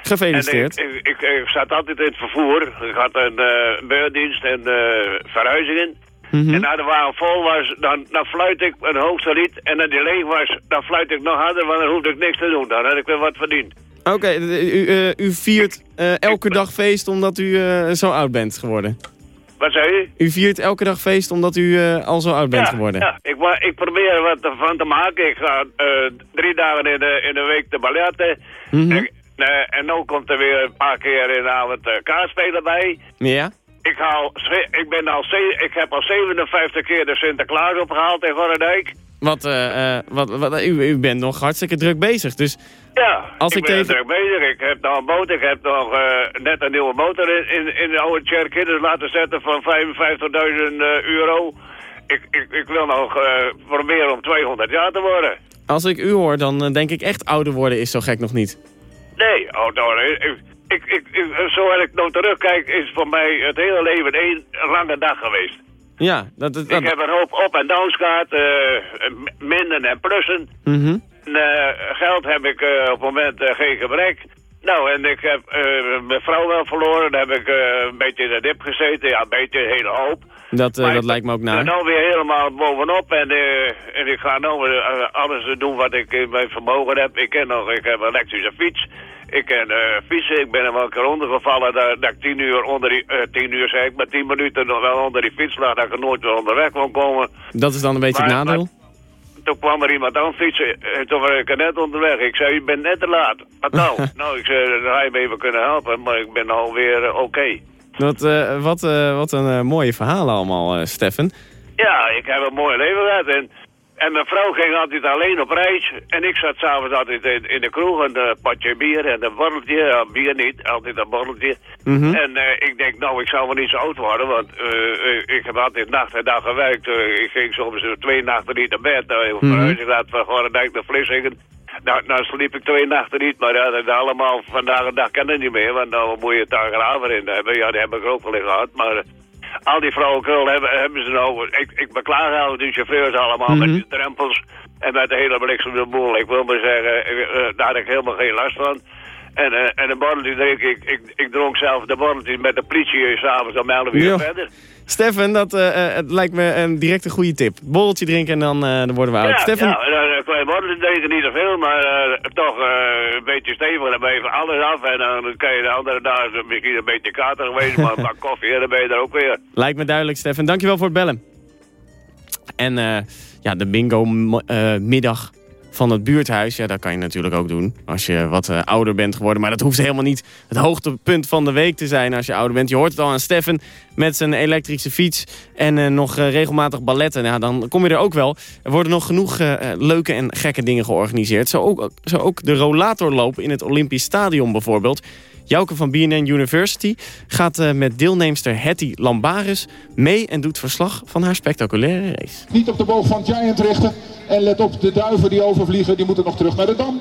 Gefeliciteerd. En ik, ik, zat altijd in het vervoer. Ik had een eh beurtdienst en eh, verhuizingen. Mhm. En als de wagen vol was, dan, dan fluit ik een hoogste lied. En als die leeg was, dan fluit ik nog harder, want dan hoefde ik niks te doen. Dan had ik weer wat verdiend. Oké, u, u viert elke dag feest omdat u zo oud bent geworden. Wat zei je? U viert elke dag feest omdat u eh, al zo oud bent geworden. Ja, ik, ik probeer er wat ervan te maken. Ik ga eh, drie dagen in de, in de week te balletten. Mhm. en, eh, en nu komt er weer een paar keer in de avond uh, kaartspelen bij. Ja? Ik, haal, ik, ben al ik heb al 57 keer de Sinterklaas opgehaald in Gorredijk. Wat, eh, wat, wat, u, u bent nog hartstikke druk bezig. Dus Ja, Als ik, ik ben even- er bezig. Ik heb nog een motor. Ik heb nog eh, net een nieuwe motor in, in, in de oude Cherokee laten zetten van 55.000 eh, euro. Ik, ik, ik wil nog eh, proberen om 200 jaar te worden. als ik u hoor, dan denk ik echt ouder worden is zo gek nog niet. Nee, oh, nou, ik, ik, ik, ik, zoals ik nou terugkijk, is voor mij het hele leven één lange dag geweest. Ja, dat... dat, dat- Ik heb een hoop op- en downs gehad, eh, m- minnen en plussen. Mhm. En, eh, geld heb ik eh, op het moment eh, geen gebrek. Nou, en ik heb eh, mijn vrouw wel verloren. Dan heb ik eh, een beetje in de dip gezeten. Ja, een beetje, een hele hoop. Dat, eh, dat ik lijkt me ook Ik ben naar. nou weer helemaal bovenop en, eh, en ik ga nou eh, alles doen wat ik in mijn vermogen heb. Ik, ken nog, ik heb een elektrische fiets. Ik ken eh, fietsen. Ik ben er wel een keer ondergevallen dat, dat ik tien uur onder die, eh, tien uur zeg ik, maar tien minuten nog wel onder die fiets lag, dat ik nooit weer onderweg kon komen. Dat is dan een beetje het Maar- nadeel. Toen kwam er iemand aan fietsen en toen was ik net onderweg. Ik zei, je bent net te laat. Wat nou? nou, ik zei, dan had je me even kunnen helpen, maar ik ben alweer eh, oké. Wat, eh, wat, eh, wat een eh, mooie verhalen allemaal, eh Steffen. Ja, ik heb een mooi leven gehad. En, en mijn vrouw ging altijd alleen op reis. En ik zat s'avonds altijd in, in de kroeg een eh, potje bier en een borreltje. Ja, bier niet, altijd een borreltje. Mhm. En eh, ik denk, nou, ik zou wel niet zo oud worden. Want eh, eh, ik heb altijd nacht en dag gewerkt. Eh, ik ging soms eh, twee nachten niet naar bed. Uh, Mhm. Verhuizing laat van Gorendijk naar Vlissingen. Nou, nou sliep ik twee nachten niet, maar ja, dat allemaal vandaag de dag kan het niet meer, want dan moet je het daar graven in hebben. Ja, die heb ik ook wel gehad, maar eh, al die vrouwenkrul hebben, hebben ze nou, ik, ik beklaag al die chauffeurs allemaal Mhm. met die drempels en met de hele bliksem de boel. Ik wil maar zeggen, eh, eh, daar heb ik helemaal geen last van. En, eh, en een borreltje drink ik, ik, ik dronk zelf de borreltje met de politie s'avonds om 11 uur Ja. verder. Steffen, dat eh, eh, het lijkt me een direct een goede tip. Borreltje drinken en dan, eh, dan worden we oud. Ja, Steffen, ja eh, een klein borreltje drinken niet zoveel, maar toch een beetje stevig. Dan ben je van alles af en dan kan je de andere dagen misschien een beetje kater geweest, maar een bak koffie en dan ben je er ook weer. lijkt me duidelijk, Steffen. Dankjewel voor het bellen. En ja, de bingo-middag van het buurthuis, ja, dat kan je natuurlijk ook doen als je wat eh, ouder bent geworden. Maar dat hoeft helemaal niet het hoogtepunt van de week te zijn als je ouder bent. Je hoort het al aan Steffen met zijn elektrische fiets en eh, nog eh, regelmatig balletten. Ja, dan kom je er ook wel. Er worden nog genoeg leuke en gekke dingen georganiseerd. Zo ook, zo ook de rollatorloop in het Olympisch Stadion bijvoorbeeld. Jouke van BNN University gaat met deelnemster Hetty Lambaris mee en doet verslag van haar spectaculaire race. Niet op de boog van Giant richten. En let op, de duiven die overvliegen, die moeten nog terug naar de dam.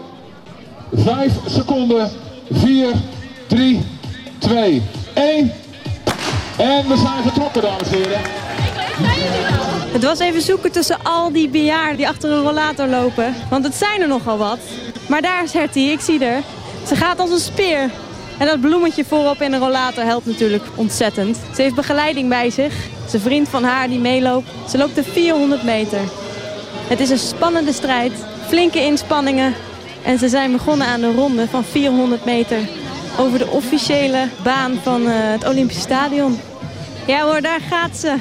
Vijf seconden. Vier, drie, twee, één. En we zijn vertrokken, dames en heren. Het was even zoeken tussen al die bejaarden die achter een rollator lopen. Want het zijn er nogal wat. Maar daar is Hertie, ik zie haar. Ze gaat als een speer. En dat bloemetje voorop in een rollator helpt natuurlijk ontzettend. Ze heeft begeleiding bij zich. Ze vriend van haar die meeloopt. Ze loopt de 400 meter. Het is een spannende strijd. Flinke inspanningen. En ze zijn begonnen aan de ronde van 400 meter. Over de officiële baan van eh, het Olympisch Stadion. Ja hoor, daar gaat ze.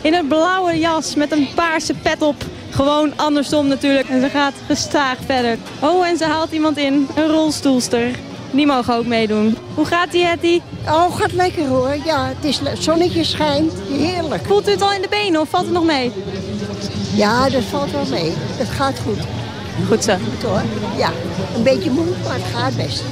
In een blauwe jas met een paarse pet op. Gewoon andersom natuurlijk. En ze gaat gestaag verder. Oh, en ze haalt iemand in. Een rolstoelster. Die mogen ook meedoen. Hoe gaat die, Hetty? Oh, gaat lekker hoor. Ja, het is zonnetje schijnt. Heerlijk. Voelt u het al in de benen of valt het nog mee? Ja, dat valt wel mee. Het gaat goed. Goed zo. Goed hoor. Ja, een beetje moe, maar het gaat best.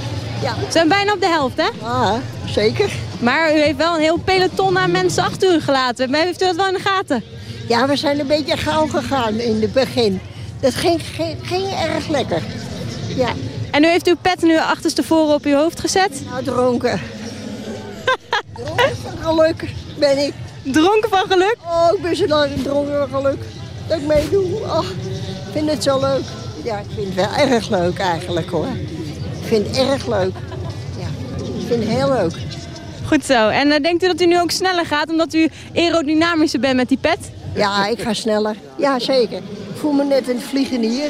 Ja. We zijn bijna op de helft, hè? Ah, zeker. Maar u heeft wel een heel peloton aan mensen achter u gelaten. Maar heeft u dat wel in de gaten? Ja, we zijn een beetje gauw gegaan in het begin. Dat ging, ging, ging erg lekker. Ja. En u heeft uw pet nu achterstevoren op uw hoofd gezet? Nou, dronken. dronken van geluk ben ik. Dronken van geluk? Oh, ik ben zo lang dronken van geluk. Dat ik meedoe. Ach, ik vind het zo leuk. Ja, ik vind het wel erg leuk eigenlijk hoor. Ik vind het erg leuk. Ja. vind het heel leuk. Goed zo. En eh, denkt u dat u nu ook sneller gaat omdat u aerodynamischer bent met die pet? Ja, ik ga sneller. Ja, zeker. Ik voel me net een vliegenier.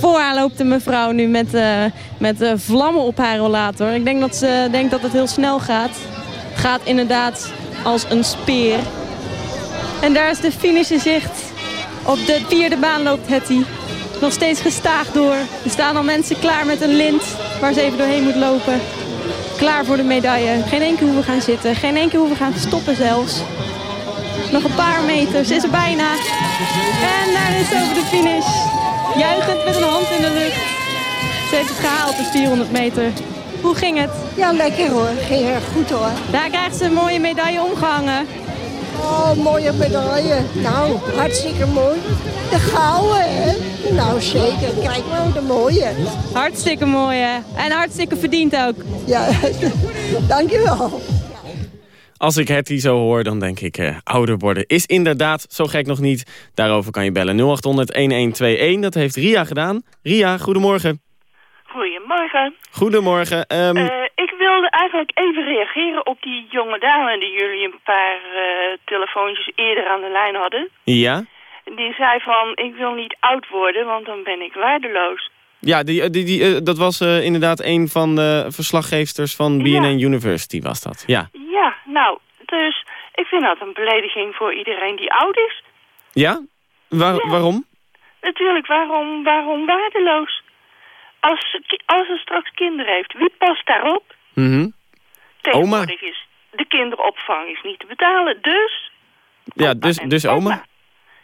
Voor haar loopt een mevrouw nu met, eh, met eh, vlammen op haar rollator. Ik denk dat ze denkt dat het heel snel gaat. Het gaat inderdaad als een speer. En daar is de finish in zicht. Op de vierde baan loopt Hetty. Nog steeds gestaag door. Er staan al mensen klaar met een lint waar ze even doorheen moet lopen. Klaar voor de medaille. Geen één keer hoeven gaan zitten. Geen één keer hoeven gaan stoppen zelfs. Nog een paar meters. Is er bijna. En daar is over de finish. Juichend met een hand in de lucht. Ze heeft het gehaald, de 400 meter. Hoe ging het? Ja, lekker hoor. Ging erg goed hoor. Daar krijgt ze een mooie medaille omgehangen. Oh, mooie medaille. Nou, hartstikke mooi. De gouden, hè? Nou, zeker. Kijk nou, de mooie. Hartstikke mooi, hè? En hartstikke verdiend ook. Ja, dankjewel. Als ik Hetty zo hoor, dan denk ik eh, ouder worden. Is inderdaad zo gek nog niet. Daarover kan je bellen 0800-1121. Dat heeft Ria gedaan. Ria, goedemorgen. Goedemorgen. Goedemorgen. ehm, Eh, eigenlijk even reageren op die jonge dame die jullie een paar eh, telefoontjes eerder aan de lijn hadden. ja? Die zei van, ik wil niet oud worden, want dan ben ik waardeloos. Ja, die, die, die, eh, dat was eh, inderdaad een van de verslaggeefsters van BNN University, was dat. Ja. Ja, nou, dus ik vind dat een belediging voor iedereen die oud is. Ja? Waar- Waarom? Natuurlijk, waarom, waarom waardeloos? Als, als ze straks kinderen heeft, wie past daarop? Oma. Tegenwoordig is de kinderopvang is niet te betalen, dus Ja, dus, dus oma.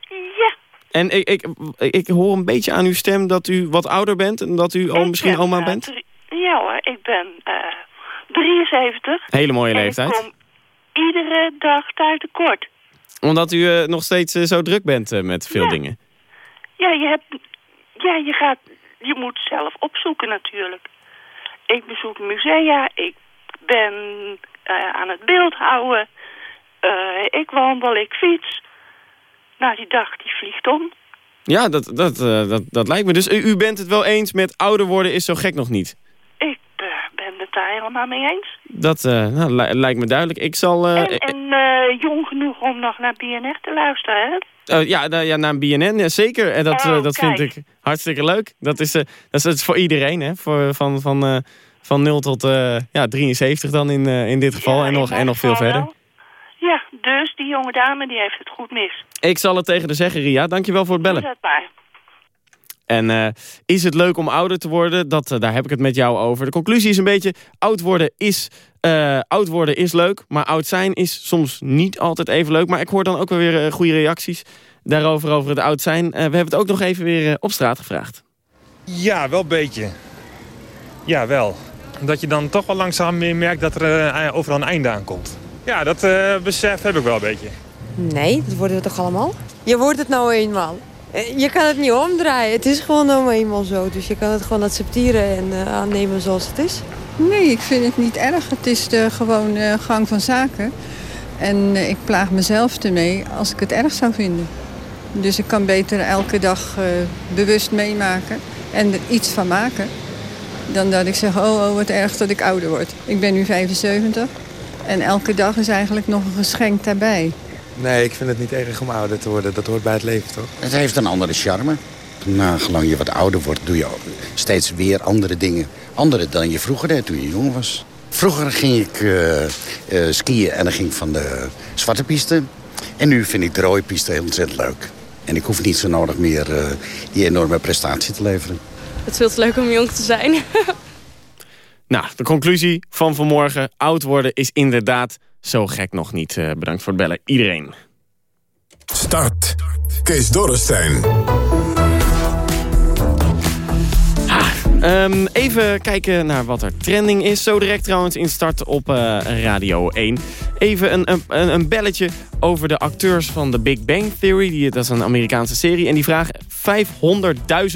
ja. En ik, ik, ik hoor een beetje aan uw stem dat u wat ouder bent... en dat u al misschien ben, oma eh, bent. ja hoor, ik ben eh 73. Hele mooie en ik leeftijd. kom iedere dag tijd tekort. Omdat u eh, nog steeds eh, zo druk bent eh, met veel Ja. dingen. Ja, je hebt, ja, je gaat, je moet zelf opzoeken natuurlijk. Ik bezoek musea, ik ben eh, aan het beeldhouden, eh, ik wandel, ik fiets. Nou, die dag die vliegt om. Ja, dat, dat, eh, dat, dat lijkt me. Dus u, bent het wel eens met ouder worden is zo gek nog niet. Ik ben het daar helemaal mee eens. Dat nou, li- lijkt me duidelijk. Ik zal... en en jong genoeg om nog naar BNR te luisteren, hè? Eh, ja, nou, ja, naar BNN, ja, zeker. En dat, Oh, eh, dat vind ik hartstikke leuk. Dat is, eh, dat is, dat is voor iedereen, hè. Voor, van, van, eh, van 0 tot ja, 73 dan in, in dit geval. en, nog, en nog veel verder. Ja, dus die jonge dame die heeft het goed mis. Ik zal het tegen de zeggen, Ria. Dankjewel voor het bellen. Doe dat maar. En eh, is het leuk om ouder te worden? Dat, eh, daar heb ik het met jou over. De conclusie is een beetje, oud worden is, eh, oud worden is leuk. Maar oud zijn is soms niet altijd even leuk. Maar ik hoor dan ook wel weer goede reacties daarover, over het oud zijn. Eh, we hebben het ook nog even weer op straat gevraagd. Ja, wel een beetje. Ja, wel. Dat je dan toch wel langzaam meer merkt dat er overal een einde aan komt. Ja, dat eh, besef heb ik wel een beetje. Nee, dat worden we toch allemaal? Je wordt het nou eenmaal. Eh, Je kan het niet omdraaien. Het is gewoon nou eenmaal zo. Dus je kan het gewoon accepteren en eh, aannemen zoals het is. Nee, ik vind het niet erg. Het is de gewone gang van zaken. En eh, ik plaag mezelf ermee als ik het erg zou vinden. Dus ik kan beter elke dag eh, bewust meemaken en er iets van maken. Dan dat ik zeg, oh, oh, wat erg dat ik ouder word. Ik ben nu 75 en elke dag is eigenlijk nog een geschenk daarbij. Nee, ik vind het niet erg om ouder te worden. Dat hoort bij het leven, toch? Het heeft een andere charme. Nagelang je wat ouder wordt, doe je steeds weer andere dingen. Andere dan je vroeger deed toen je jong was. Vroeger ging ik eh, eh, skiën en dan ging ik van de zwarte piste. En nu vind ik de rode piste heel ontzettend leuk. En ik hoef niet zo nodig meer eh, die enorme prestatie te leveren. Het is veel te leuk om jong te zijn. Nou, de conclusie van vanmorgen. Oud worden is inderdaad zo gek nog niet. Eh, bedankt voor het bellen. Iedereen. Start. Kees Dorrestein. Ehm, even kijken naar wat er trending is. Zo direct trouwens in start op eh, Radio 1. Even een, een, een belletje over de acteurs van The Big Bang Theory. Die, dat is een Amerikaanse serie. En die vragen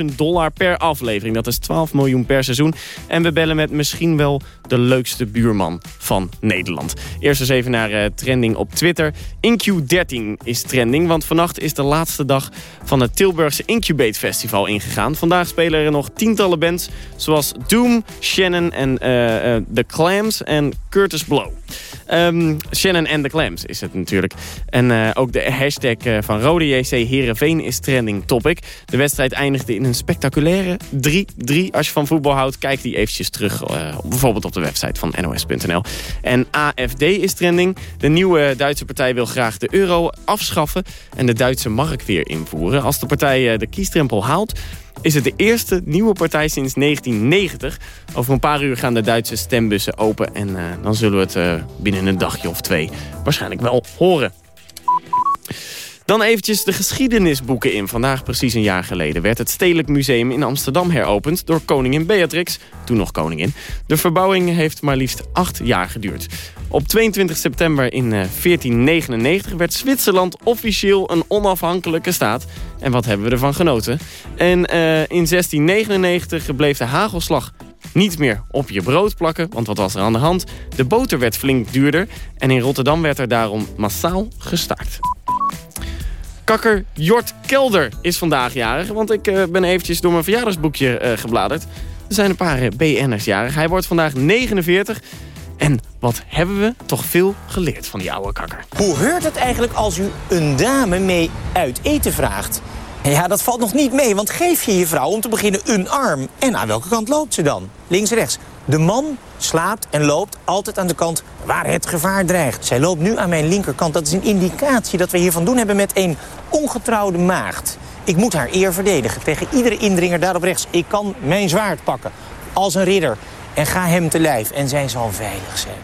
500.000 dollar per aflevering. Dat is 12 miljoen per seizoen. En we bellen met misschien wel de leukste buurman van Nederland. Eerst eens even naar eh, trending op Twitter. InQ13 is trending, want vannacht is de laatste dag van het Tilburgse Incubate Festival ingegaan. Vandaag spelen er nog tientallen bands, zoals Doom, Shannon en eh, The Clams en Curtis Blow. Ehm, Shannon en The Clams is het natuurlijk. En eh, ook de hashtag eh, van Rode JC Heerenveen is trending topic. De wedstrijd eindigde in een spectaculaire 3-3. Als je van voetbal houdt, kijk die eventjes terug. eh, bijvoorbeeld op de website van nos.nl. En AFD is trending. De nieuwe Duitse partij wil graag de euro afschaffen... en de Duitse mark weer invoeren. Als de partij de kiesdrempel haalt is het de eerste nieuwe partij sinds 1990. Over een paar uur gaan de Duitse stembussen open... en eh, dan zullen we het eh, binnen een dagje of twee waarschijnlijk wel horen. Dan eventjes de geschiedenisboeken in. Vandaag precies een jaar geleden werd het Stedelijk Museum in Amsterdam heropend... door koningin Beatrix, toen nog koningin. De verbouwing heeft maar liefst acht jaar geduurd. Op 22 september in eh, 1499 werd Zwitserland officieel een onafhankelijke staat. En wat hebben we ervan genoten? En eh, in 1699 bleef de hagelslag niet meer op je brood plakken, want wat was er aan de hand? De boter werd flink duurder en in Rotterdam werd er daarom massaal gestaakt. Kakker Jort Kelder is vandaag jarig, want ik eh, ben eventjes door mijn verjaardagsboekje eh, gebladerd. Er zijn een paar eh, BN'ers jarig. Hij wordt vandaag 49 en wat hebben we toch veel geleerd van die oude kakker. Hoe heurt het eigenlijk als u een dame mee uit eten vraagt? Ja, dat valt nog niet mee, want geef je je vrouw om te beginnen een arm. En aan welke kant loopt ze dan? Links, rechts. De man slaapt en loopt altijd aan de kant waar het gevaar dreigt. Zij loopt nu aan mijn linkerkant. Dat is een indicatie dat we hier van doen hebben met een ongetrouwde maagd. Ik moet haar eer verdedigen tegen iedere indringer daarop rechts. Ik kan mijn zwaard pakken als een ridder en ga hem te lijf en zij zal veilig zijn.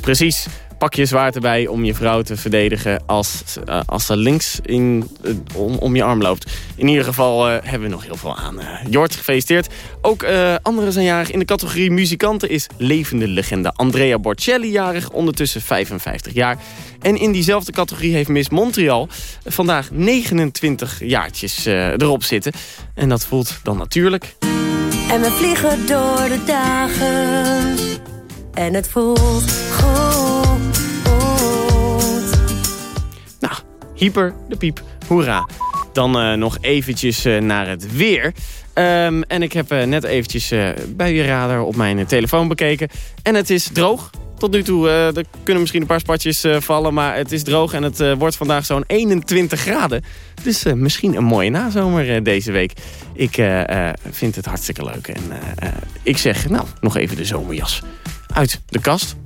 Precies. Pak je zwaard erbij om je vrouw te verdedigen als, eh, als ze links in, eh, om, om je arm loopt. In ieder geval eh, hebben we nog heel veel aan. Jort, gefeliciteerd. Ook anderen zijn jarig. In de categorie muzikanten is levende legende Andrea Bocelli jarig. Ondertussen 55 jaar. En in diezelfde categorie heeft Miss Montreal vandaag 29 jaartjes erop zitten. En dat voelt dan natuurlijk... En we vliegen door de dagen. En het voelt goed. Nou, hyper, de piep, hoera. Dan eh, nog eventjes eh, naar het weer. Ehm, en ik heb eh, net eventjes bij je radar op mijn telefoon bekeken. En het is droog. Tot nu toe, er kunnen misschien een paar spatjes vallen, maar het is droog en het wordt vandaag zo'n 21 graden. Dus misschien een mooie nazomer deze week. Ik vind het hartstikke leuk. En ik zeg, nou, nog even de zomerjas uit de kast.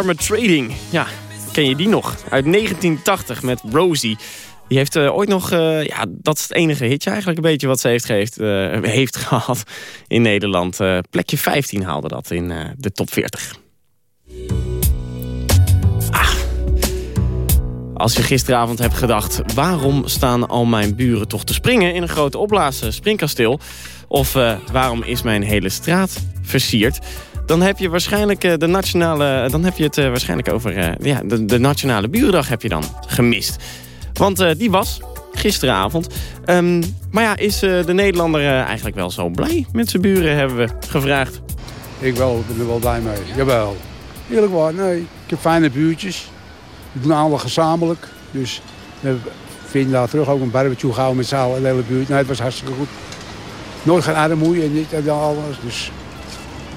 Armour Trading. Ja, ken je die nog? Uit 1980 met Rosie. Die heeft eh, ooit nog, eh, ja, dat is het enige hitje eigenlijk een beetje wat ze heeft, heeft, eh, heeft gehad in Nederland. Plekje 15 haalde dat in de top 40. Ah. Als je gisteravond hebt gedacht, waarom staan al mijn buren toch te springen in een grote opblazen springkasteel? Of waarom is mijn hele straat versierd? Dan heb je waarschijnlijk eh, de nationale, dan heb je het eh, waarschijnlijk over eh, ja, de, de nationale burendag heb je dan gemist. Want die was gisteravond. Ehm, maar ja, is de Nederlander eigenlijk wel zo blij met zijn buren, hebben we gevraagd. Ik wel, ik ben er wel blij mee. Jawel. Eerlijk waar, nee. Ik heb fijne buurtjes. We doen allemaal gezamenlijk. Dus we vinden daar terug ook een barbecue gehouden met z'n allen, hele buurt. Nee, het was hartstikke goed. Nooit geen armoede en dit en alles. Dus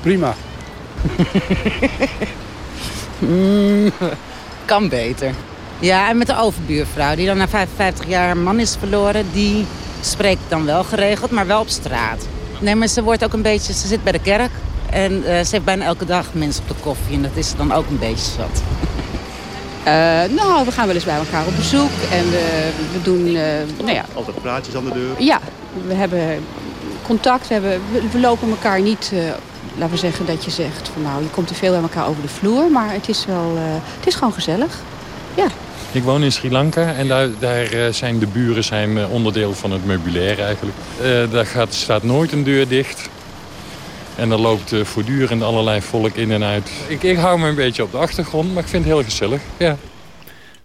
prima. Mm, kan beter. Ja, en met de overbuurvrouw, die dan na 55 jaar een man is verloren, die spreekt dan wel geregeld, maar wel op straat. Nee, maar ze wordt ook een beetje, ze zit bij de kerk en eh, ze heeft bijna elke dag mensen op de koffie en dat is dan ook een beetje zat. Eh, nou, we gaan wel eens bij elkaar op bezoek en we, we doen, eh, nou ja, Altijd praatjes aan de deur. ja, we hebben contact, we, hebben, we, we lopen elkaar niet, eh, laten we zeggen dat je zegt van nou, je komt te veel bij elkaar over de vloer, maar het is wel, eh, het is gewoon gezellig. Ja. Ik woon in Sri Lanka en daar, daar eh, zijn de buren zijn eh, onderdeel van het meubilair eigenlijk. Daar gaat, staat nooit een deur dicht. En er loopt voortdurend allerlei volk in en uit. Ik, ik hou me een beetje op de achtergrond, maar ik vind het heel gezellig. Ja.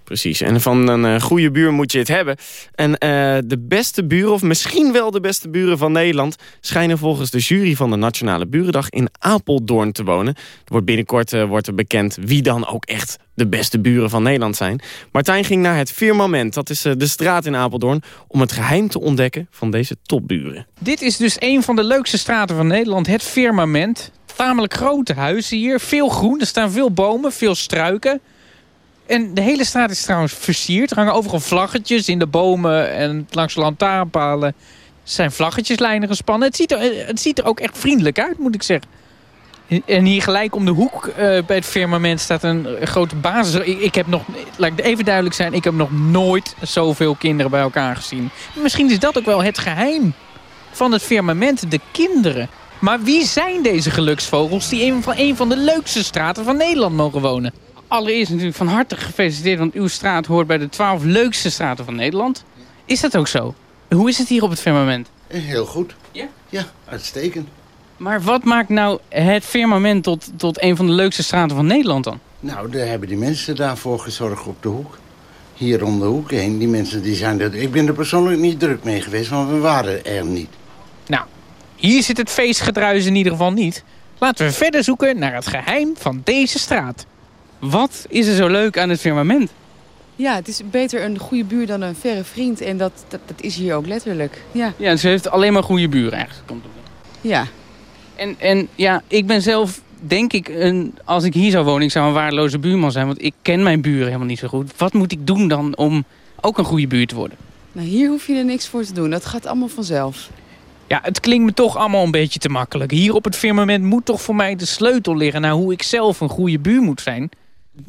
Precies, en van een eh, goede buur moet je het hebben. En eh, de beste buren, of misschien wel de beste buren van Nederland... schijnen volgens de jury van de Nationale Burendag in Apeldoorn te wonen. Er wordt binnenkort eh, wordt er bekend wie dan ook echt de beste buren van Nederland zijn. Martijn ging naar het Firmament, dat is de straat in Apeldoorn... om het geheim te ontdekken van deze topburen. Dit is dus een van de leukste straten van Nederland, het Firmament. Tamelijk grote huizen hier, veel groen, er staan veel bomen, veel struiken. En de hele straat is trouwens versierd. Er hangen overal vlaggetjes in de bomen en langs de lantaarnpalen zijn vlaggetjeslijnen gespannen. Het ziet, er, het ziet er ook echt vriendelijk uit, moet ik zeggen. En hier gelijk om de hoek eh, bij het firmament staat een grote basis. Ik, heb nog, laat ik even duidelijk zijn, ik heb nog nooit zoveel kinderen bij elkaar gezien. Misschien is dat ook wel het geheim van het firmament, de kinderen. Maar wie zijn deze geluksvogels die in een van de leukste straten van Nederland mogen wonen? Allereerst natuurlijk van harte gefeliciteerd, want uw straat hoort bij de twaalf leukste straten van Nederland. Is dat ook zo? Hoe is het hier op het firmament? Heel goed. Ja? Ja, uitstekend. Maar wat maakt nou het firmament tot, tot een van de leukste straten van Nederland dan? Nou, daar hebben die mensen daarvoor gezorgd op de hoek. Hier om de hoek heen. Die mensen die zijn er... Ik ben er persoonlijk niet druk mee geweest, want we waren er niet. Nou, hier zit het feestgedruis in ieder geval niet. Laten we verder zoeken naar het geheim van deze straat. Wat is er zo leuk aan het firmament? Ja, het is beter een goede buur dan een verre vriend. En dat, dat, dat is hier ook letterlijk. Ja. Ja, ze heeft alleen maar goede buren eigenlijk. Komt. Ja. En, en ja, ik ben zelf, denk ik, een, als ik hier zou wonen, ik zou een waardeloze buurman zijn. Want ik ken mijn buren helemaal niet zo goed. Wat moet ik doen dan om ook een goede buur te worden? Nou, hier hoef je er niks voor te doen. Dat gaat allemaal vanzelf. Ja, het klinkt me toch allemaal een beetje te makkelijk. Hier op het firmament moet toch voor mij de sleutel liggen... naar hoe ik zelf een goede buur moet zijn.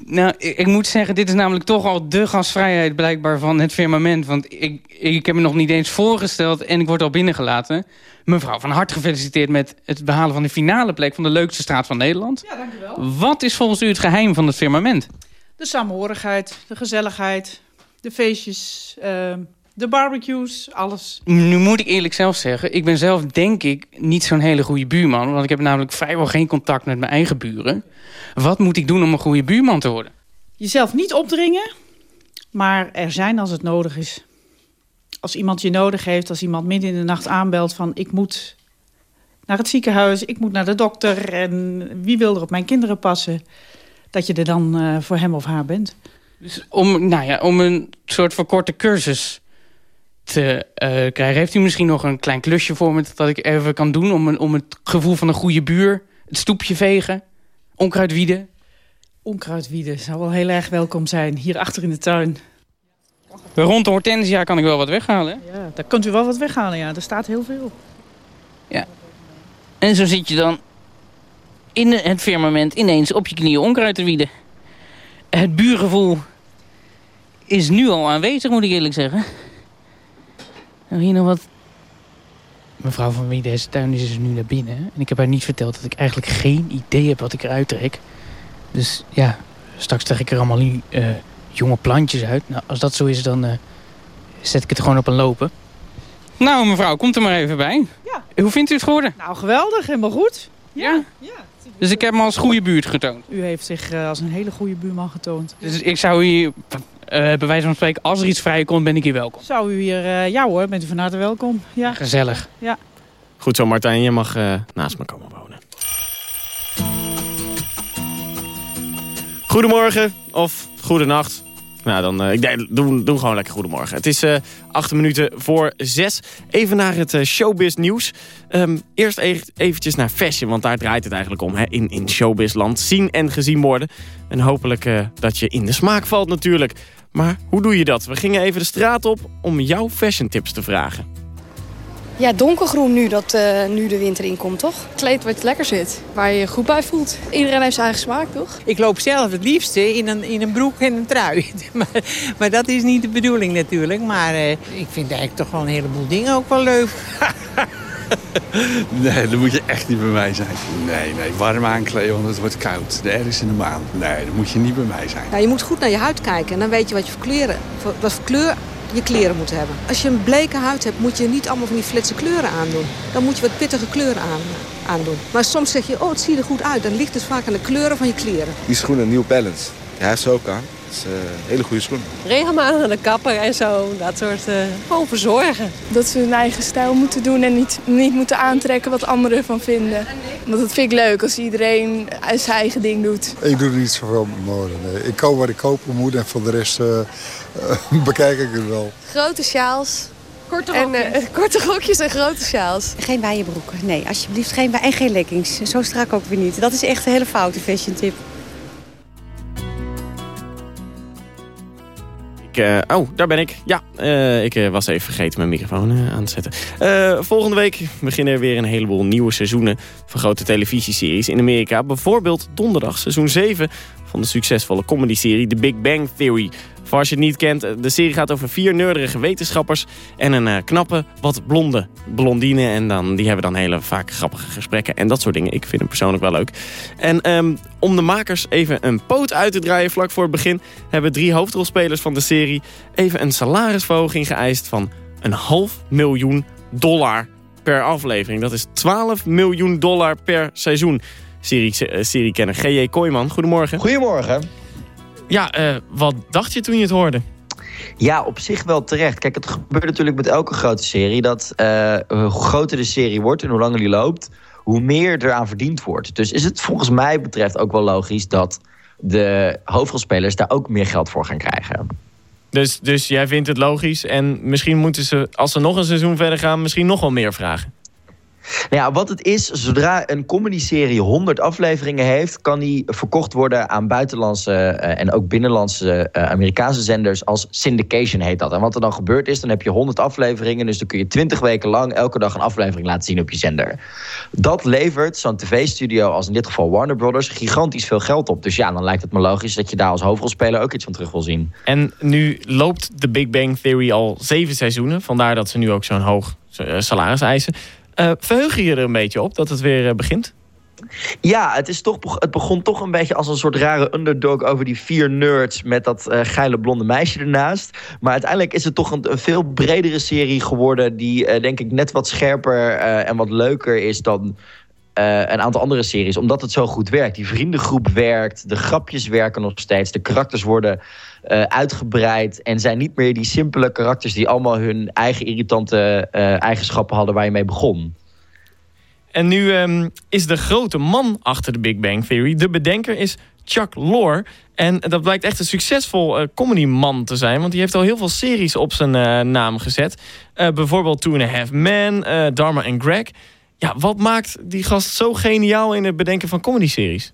Nou, ik, ik moet zeggen, dit is namelijk toch al de gastvrijheid blijkbaar van het firmament. Want ik, ik heb me nog niet eens voorgesteld en ik word al binnengelaten. Mevrouw, van harte gefeliciteerd met het behalen van de finale plek... van de leukste straat van Nederland. Ja, dank u wel. Wat is volgens u het geheim van het firmament? De samenhorigheid, de gezelligheid, de feestjes, eh, de barbecues, alles. Nu moet ik eerlijk zelf zeggen, ik ben zelf denk ik niet zo'n hele goede buurman. Want ik heb namelijk vrijwel geen contact met mijn eigen buren. Wat moet ik doen om een goede buurman te worden? Jezelf niet opdringen, maar er zijn als het nodig is. Als iemand je nodig heeft, als iemand midden in de nacht aanbelt van ik moet naar het ziekenhuis, ik moet naar de dokter en wie wil er op mijn kinderen passen, dat je er dan eh, voor hem of haar bent. Dus om, nou ja, om een soort verkorte cursus te eh, krijgen... heeft u misschien nog een klein klusje voor me dat ik even kan doen... om, een, om het gevoel van een goede buur, het stoepje vegen, onkruid wieden? Onkruidwieden zou wel heel erg welkom zijn, hier achter in de tuin. Rond de hortensia kan ik wel wat weghalen. hè? Ja, daar kunt u wel wat weghalen, ja. Er staat heel veel. Ja. En zo zit je dan in het firmament ineens op je knieën onkruid te wieden. Het buurgevoel is nu al aanwezig, moet ik eerlijk zeggen. Nou, hier nog wat... Mevrouw van wie deze tuin is, is nu naar binnen. En ik heb haar niet verteld dat ik eigenlijk geen idee heb wat ik eruit trek. Dus ja, straks trek ik er allemaal nu eh, jonge plantjes uit. Nou, als dat zo is, dan eh, zet ik het gewoon op een lopen. Nou, mevrouw, komt er maar even bij. Ja. Hoe vindt u het geworden? Nou, geweldig. Helemaal goed. Ja? Dus ik heb me als goede buurt getoond. U heeft zich eh, als een hele goede buurman getoond. Dus ik zou hier, eh bij wijze van spreken, als er iets vrijkomt, ben ik hier welkom. Zou u hier... eh, ja hoor, bent u van harte welkom. Ja. Gezellig. Ja. Goed zo, Martijn. Je mag eh, naast me komen wonen. Goedemorgen of goedenacht. Nou, dan eh, ik denk, doe, doe gewoon lekker goedemorgen. Het is eh acht minuten voor zes. Even naar het eh, showbiz nieuws. Ehm, eerst e- eventjes naar fashion, want daar draait het eigenlijk om. Hè? In, in showbizland zien en gezien worden. En hopelijk dat je in de smaak valt natuurlijk. Maar hoe doe je dat? We gingen even de straat op om jouw fashion tips te vragen. Ja, donkergroen nu dat eh, nu de winter inkomt, toch? Kleed wat lekker zit, waar je je goed bij voelt. Iedereen heeft zijn eigen smaak, toch? Ik loop zelf het liefste in een, in een broek en een trui. maar, maar dat is niet de bedoeling natuurlijk. Maar eh, ik vind eigenlijk toch wel een heleboel dingen ook wel leuk. Nee, dat moet je echt niet bij mij zijn. Nee, nee, warm aankleden, want het wordt koud. De ergste in de maan. Nee, dat moet je niet bij mij zijn. Nou, je moet goed naar je huid kijken en dan weet je wat, je voor kleren, voor- wat voor kleur je kleren moeten hebben. Als je een bleke huid hebt, moet je niet allemaal van die fletse kleuren aandoen. Dan moet je wat pittige kleuren aan, aandoen. Maar soms zeg je, oh, het ziet er goed uit. Dan ligt het vaak aan de kleuren van je kleren. Die schoenen, New Balance. Hij heeft ze ook aan. Het is een hele goede schoen. Regelmatig naar de kapper en zo. Dat soort, eh, gewoon verzorgen. Dat ze hun eigen stijl moeten doen en niet, niet moeten aantrekken wat anderen ervan vinden. Want dat vind ik leuk als iedereen zijn eigen ding doet. Ik doe er niet zoveel mode. Nee. Ik koop wat ik kopen moet en voor de rest eh, eh, bekijk ik het wel. Grote sjaals. Korte en, eh, korte rokjes en grote sjaals. Geen bijenbroeken, nee, alsjeblieft geen en geen leggings. Zo strak ook weer niet. Dat is echt een hele foute fashion tip. Ik, eh, oh, daar ben ik. Ja, eh, ik was even vergeten mijn microfoon eh, aan te zetten. Eh, volgende week beginnen er weer een heleboel nieuwe seizoenen van grote televisieseries in Amerika. Bijvoorbeeld donderdag seizoen 7 van de succesvolle comedyserie The Big Bang Theory. Voor als je het niet kent, eh, de serie gaat over vier nerdige wetenschappers en een eh, knappe, wat blonde blondine. En dan, die hebben dan hele vaak grappige gesprekken en dat soort dingen. Ik vind hem persoonlijk wel leuk. En ehm, om de makers even een poot uit te draaien vlak voor het begin... hebben drie hoofdrolspelers van de serie even een salarisverhoging geëist van een half miljoen dollar per aflevering. Dat is 12 miljoen dollar per seizoen. Serie, eh, seriekenner G.J. Kooijman, goedemorgen. Goedemorgen. Ja, eh, wat dacht je toen je het hoorde? Ja, op zich wel terecht. Kijk, het gebeurt natuurlijk met elke grote serie... dat eh, hoe groter de serie wordt en hoe langer die loopt... hoe meer eraan verdiend wordt. Dus is het volgens mij betreft ook wel logisch... dat de hoofdrolspelers daar ook meer geld voor gaan krijgen. Dus, dus jij vindt het logisch en misschien moeten ze, als ze nog een seizoen verder gaan... misschien nog wel meer vragen. Nou ja, wat het is, zodra een comedy-serie 100 afleveringen heeft... kan die verkocht worden aan buitenlandse eh, en ook binnenlandse eh, Amerikaanse zenders... als syndication heet dat. En wat er dan gebeurt is, dan heb je 100 afleveringen... dus dan kun je 20 weken lang elke dag een aflevering laten zien op je zender. Dat levert zo'n tv-studio als in dit geval Warner Brothers... gigantisch veel geld op. Dus ja, dan lijkt het me logisch dat je daar als hoofdrolspeler ook iets van terug wil zien. En nu loopt de Big Bang Theory al zeven seizoenen. Vandaar dat ze nu ook zo'n hoog eh, salaris eisen. Eh verheug je er een beetje op dat het weer eh, begint? Ja, het, is toch, het begon toch een beetje als een soort rare underdog over die vier nerds met dat eh, geile blonde meisje ernaast. Maar uiteindelijk is het toch een, veel bredere serie geworden die denk ik net wat scherper en wat leuker is dan eh, een aantal andere series. Omdat het zo goed werkt. Die vriendengroep werkt, de grapjes werken nog steeds, de karakters worden eh, uitgebreid en zijn niet meer die simpele karakters die allemaal hun eigen irritante eh, eigenschappen hadden waar je mee begon. En nu ehm, is de grote man achter de Big Bang Theory. De bedenker is Chuck Lorre. En dat blijkt echt een succesvol eh, comedyman te zijn. Want die heeft al heel veel series op zijn naam gezet. Bijvoorbeeld Two and a Half Men, Dharma en Greg. Ja, wat maakt die gast zo geniaal in het bedenken van comedy-series?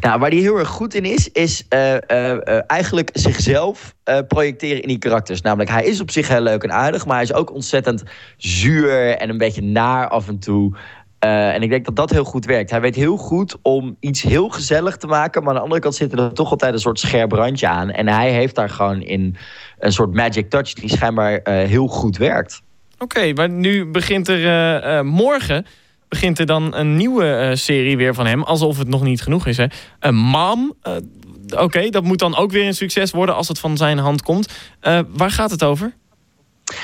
Nou, waar hij heel erg goed in is, is eh, eh, eh, eigenlijk zichzelf projecteren in die karakters. Namelijk, hij is op zich heel leuk en aardig, maar hij is ook ontzettend zuur en een beetje naar af en toe. En ik denk dat dat heel goed werkt. Hij weet heel goed om iets heel gezellig te maken. Maar aan de andere kant zit er toch altijd een soort scherp randje aan. En hij heeft daar gewoon in een soort magic touch die schijnbaar heel goed werkt. Oké, maar nu begint er eh, eh, morgen begint er dan een nieuwe eh, serie weer van hem. Alsof het nog niet genoeg is. Hè? Een Mom. Oké, dat moet dan ook weer een succes worden als het van zijn hand komt. Waar gaat het over?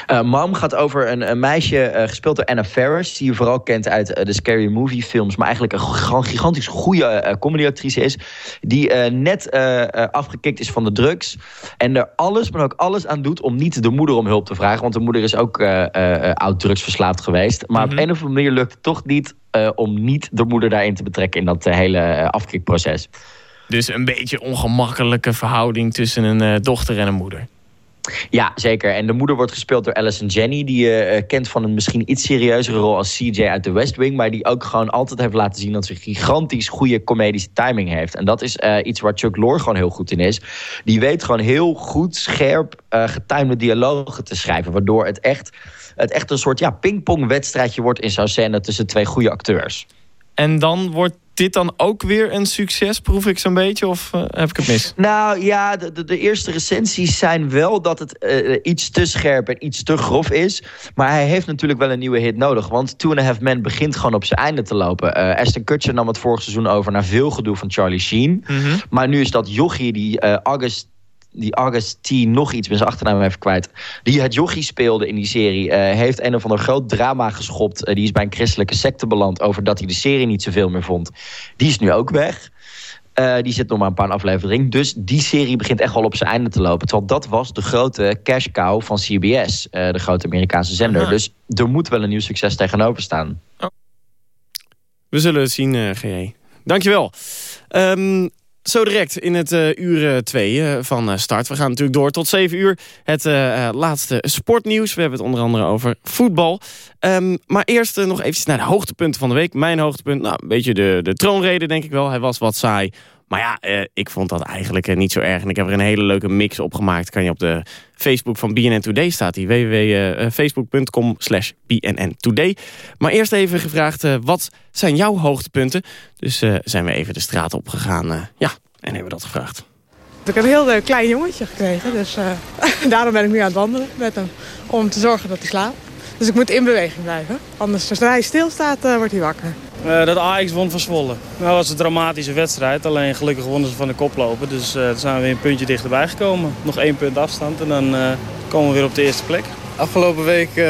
Eh Mom gaat over een, een meisje eh, gespeeld door Anna Faris. Die je vooral kent uit eh, de Scary Movie films. Maar eigenlijk een gigantisch goede comedyactrice is. Die net afgekikt is van de drugs. En er alles, maar ook alles aan doet om niet de moeder om hulp te vragen. Want de moeder is ook oud drugsverslaafd geweest. Maar op een of andere manier lukt het toch niet... om niet de moeder daarin te betrekken in dat hele afkikproces. Dus een beetje ongemakkelijke verhouding tussen een dochter en een moeder. Ja, zeker. En de moeder wordt gespeeld door Alison Jenny. Die je eh, kent van een misschien iets serieuzere rol als CJ uit The West Wing. Maar die ook gewoon altijd heeft laten zien dat ze gigantisch goede comedische timing heeft. En dat is eh, iets waar Chuck Lorre gewoon heel goed in is. Die weet gewoon heel goed, scherp, eh getimede dialogen te schrijven. Waardoor het echt, het echt een soort ja, pingpong-wedstrijdje wordt in zo'n scène tussen twee goede acteurs. En dan wordt dit dan ook weer een succes, proef ik zo'n beetje? Of eh, heb ik het mis? Nou ja, de, de, de eerste recensies zijn wel dat het eh, iets te scherp en iets te grof is. Maar hij heeft natuurlijk wel een nieuwe hit nodig. Want Two and a Half Men begint gewoon op zijn einde te lopen. Eh Ashton Kutcher nam het vorig seizoen over na veel gedoe van Charlie Sheen. Maar nu is dat jochie, die August die Augustine nog iets, met zijn achternaam even kwijt. Die het jochie speelde in die serie. eh, heeft een of ander groot drama geschopt. Eh, die is bij een christelijke secte beland over dat hij de serie niet zoveel meer vond. Die is nu ook weg. Eh, die zit nog maar een paar afleveringen. Dus die serie begint echt wel op zijn einde te lopen. Terwijl dat was de grote cash cow van CBS. de grote Amerikaanse zender. Dus er moet wel een nieuw succes tegenover staan. We zullen het zien, GJ. Dankjewel. Ehm zo direct in het eh, uur 2 van eh, start. We gaan natuurlijk door tot 7 uur. Het eh, eh, laatste sportnieuws. We hebben het onder andere over voetbal. Ehm, maar eerst eh, nog eventjes naar de hoogtepunten van de week. Mijn hoogtepunt, nou, een beetje de, de troonrede denk ik wel. Hij was wat saai. Maar ja, eh, ik vond dat eigenlijk eh, niet zo erg. En ik heb er een hele leuke mix opgemaakt. Kan je op de Facebook van BNN Today staat die. www.facebook.com slash BNN Today. Maar eerst even gevraagd, eh, wat zijn jouw hoogtepunten? Dus eh, zijn we even de straat opgegaan. eh, ja, en hebben we dat gevraagd. Ik heb een heel eh, klein jongetje gekregen, dus eh, daarom ben ik nu aan het wandelen met hem. Om te zorgen dat hij slaapt. Dus ik moet in beweging blijven. Anders, als hij stilstaat, eh wordt hij wakker. Eh, dat Ajax won van Zwolle. Nou, dat was een dramatische wedstrijd. Alleen gelukkig wonnen ze van de koploper. Dus eh daar zijn we weer een puntje dichterbij gekomen. Nog één punt afstand en dan eh, komen we weer op de eerste plek. Afgelopen week eh,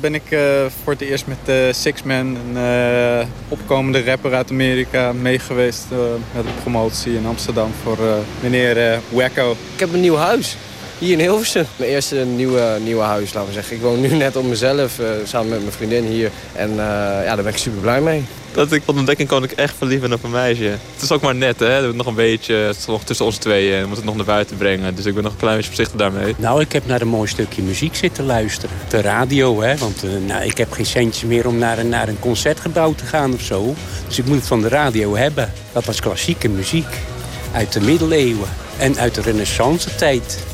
ben ik eh, voor het eerst met eh Six Man, een eh, opkomende rapper uit Amerika, mee geweest eh, met een promotie in Amsterdam voor eh, meneer eh, Wacko. Ik heb een nieuw huis. Hier in Hilversum. Mijn eerste nieuwe, nieuwe huis, laten we zeggen. Ik woon nu net op mezelf, eh, samen met mijn vriendin hier. En eh, ja, daar ben ik super blij mee. Dat ik tot ontdekking kon ik echt verliefd ben op een meisje. Het is ook maar net, hè. Nog een beetje, het is nog tussen ons tweeën. We moeten het nog naar buiten brengen. Dus ik ben nog een klein beetje voorzichtig daarmee. Nou, ik heb naar een mooi stukje muziek zitten luisteren. De radio, hè. Want eh, nou, ik heb geen centjes meer om naar een, naar een concertgebouw te gaan of zo. Dus ik moet het van de radio hebben. Dat was klassieke muziek. Uit de middeleeuwen. En uit de renaissance tijd.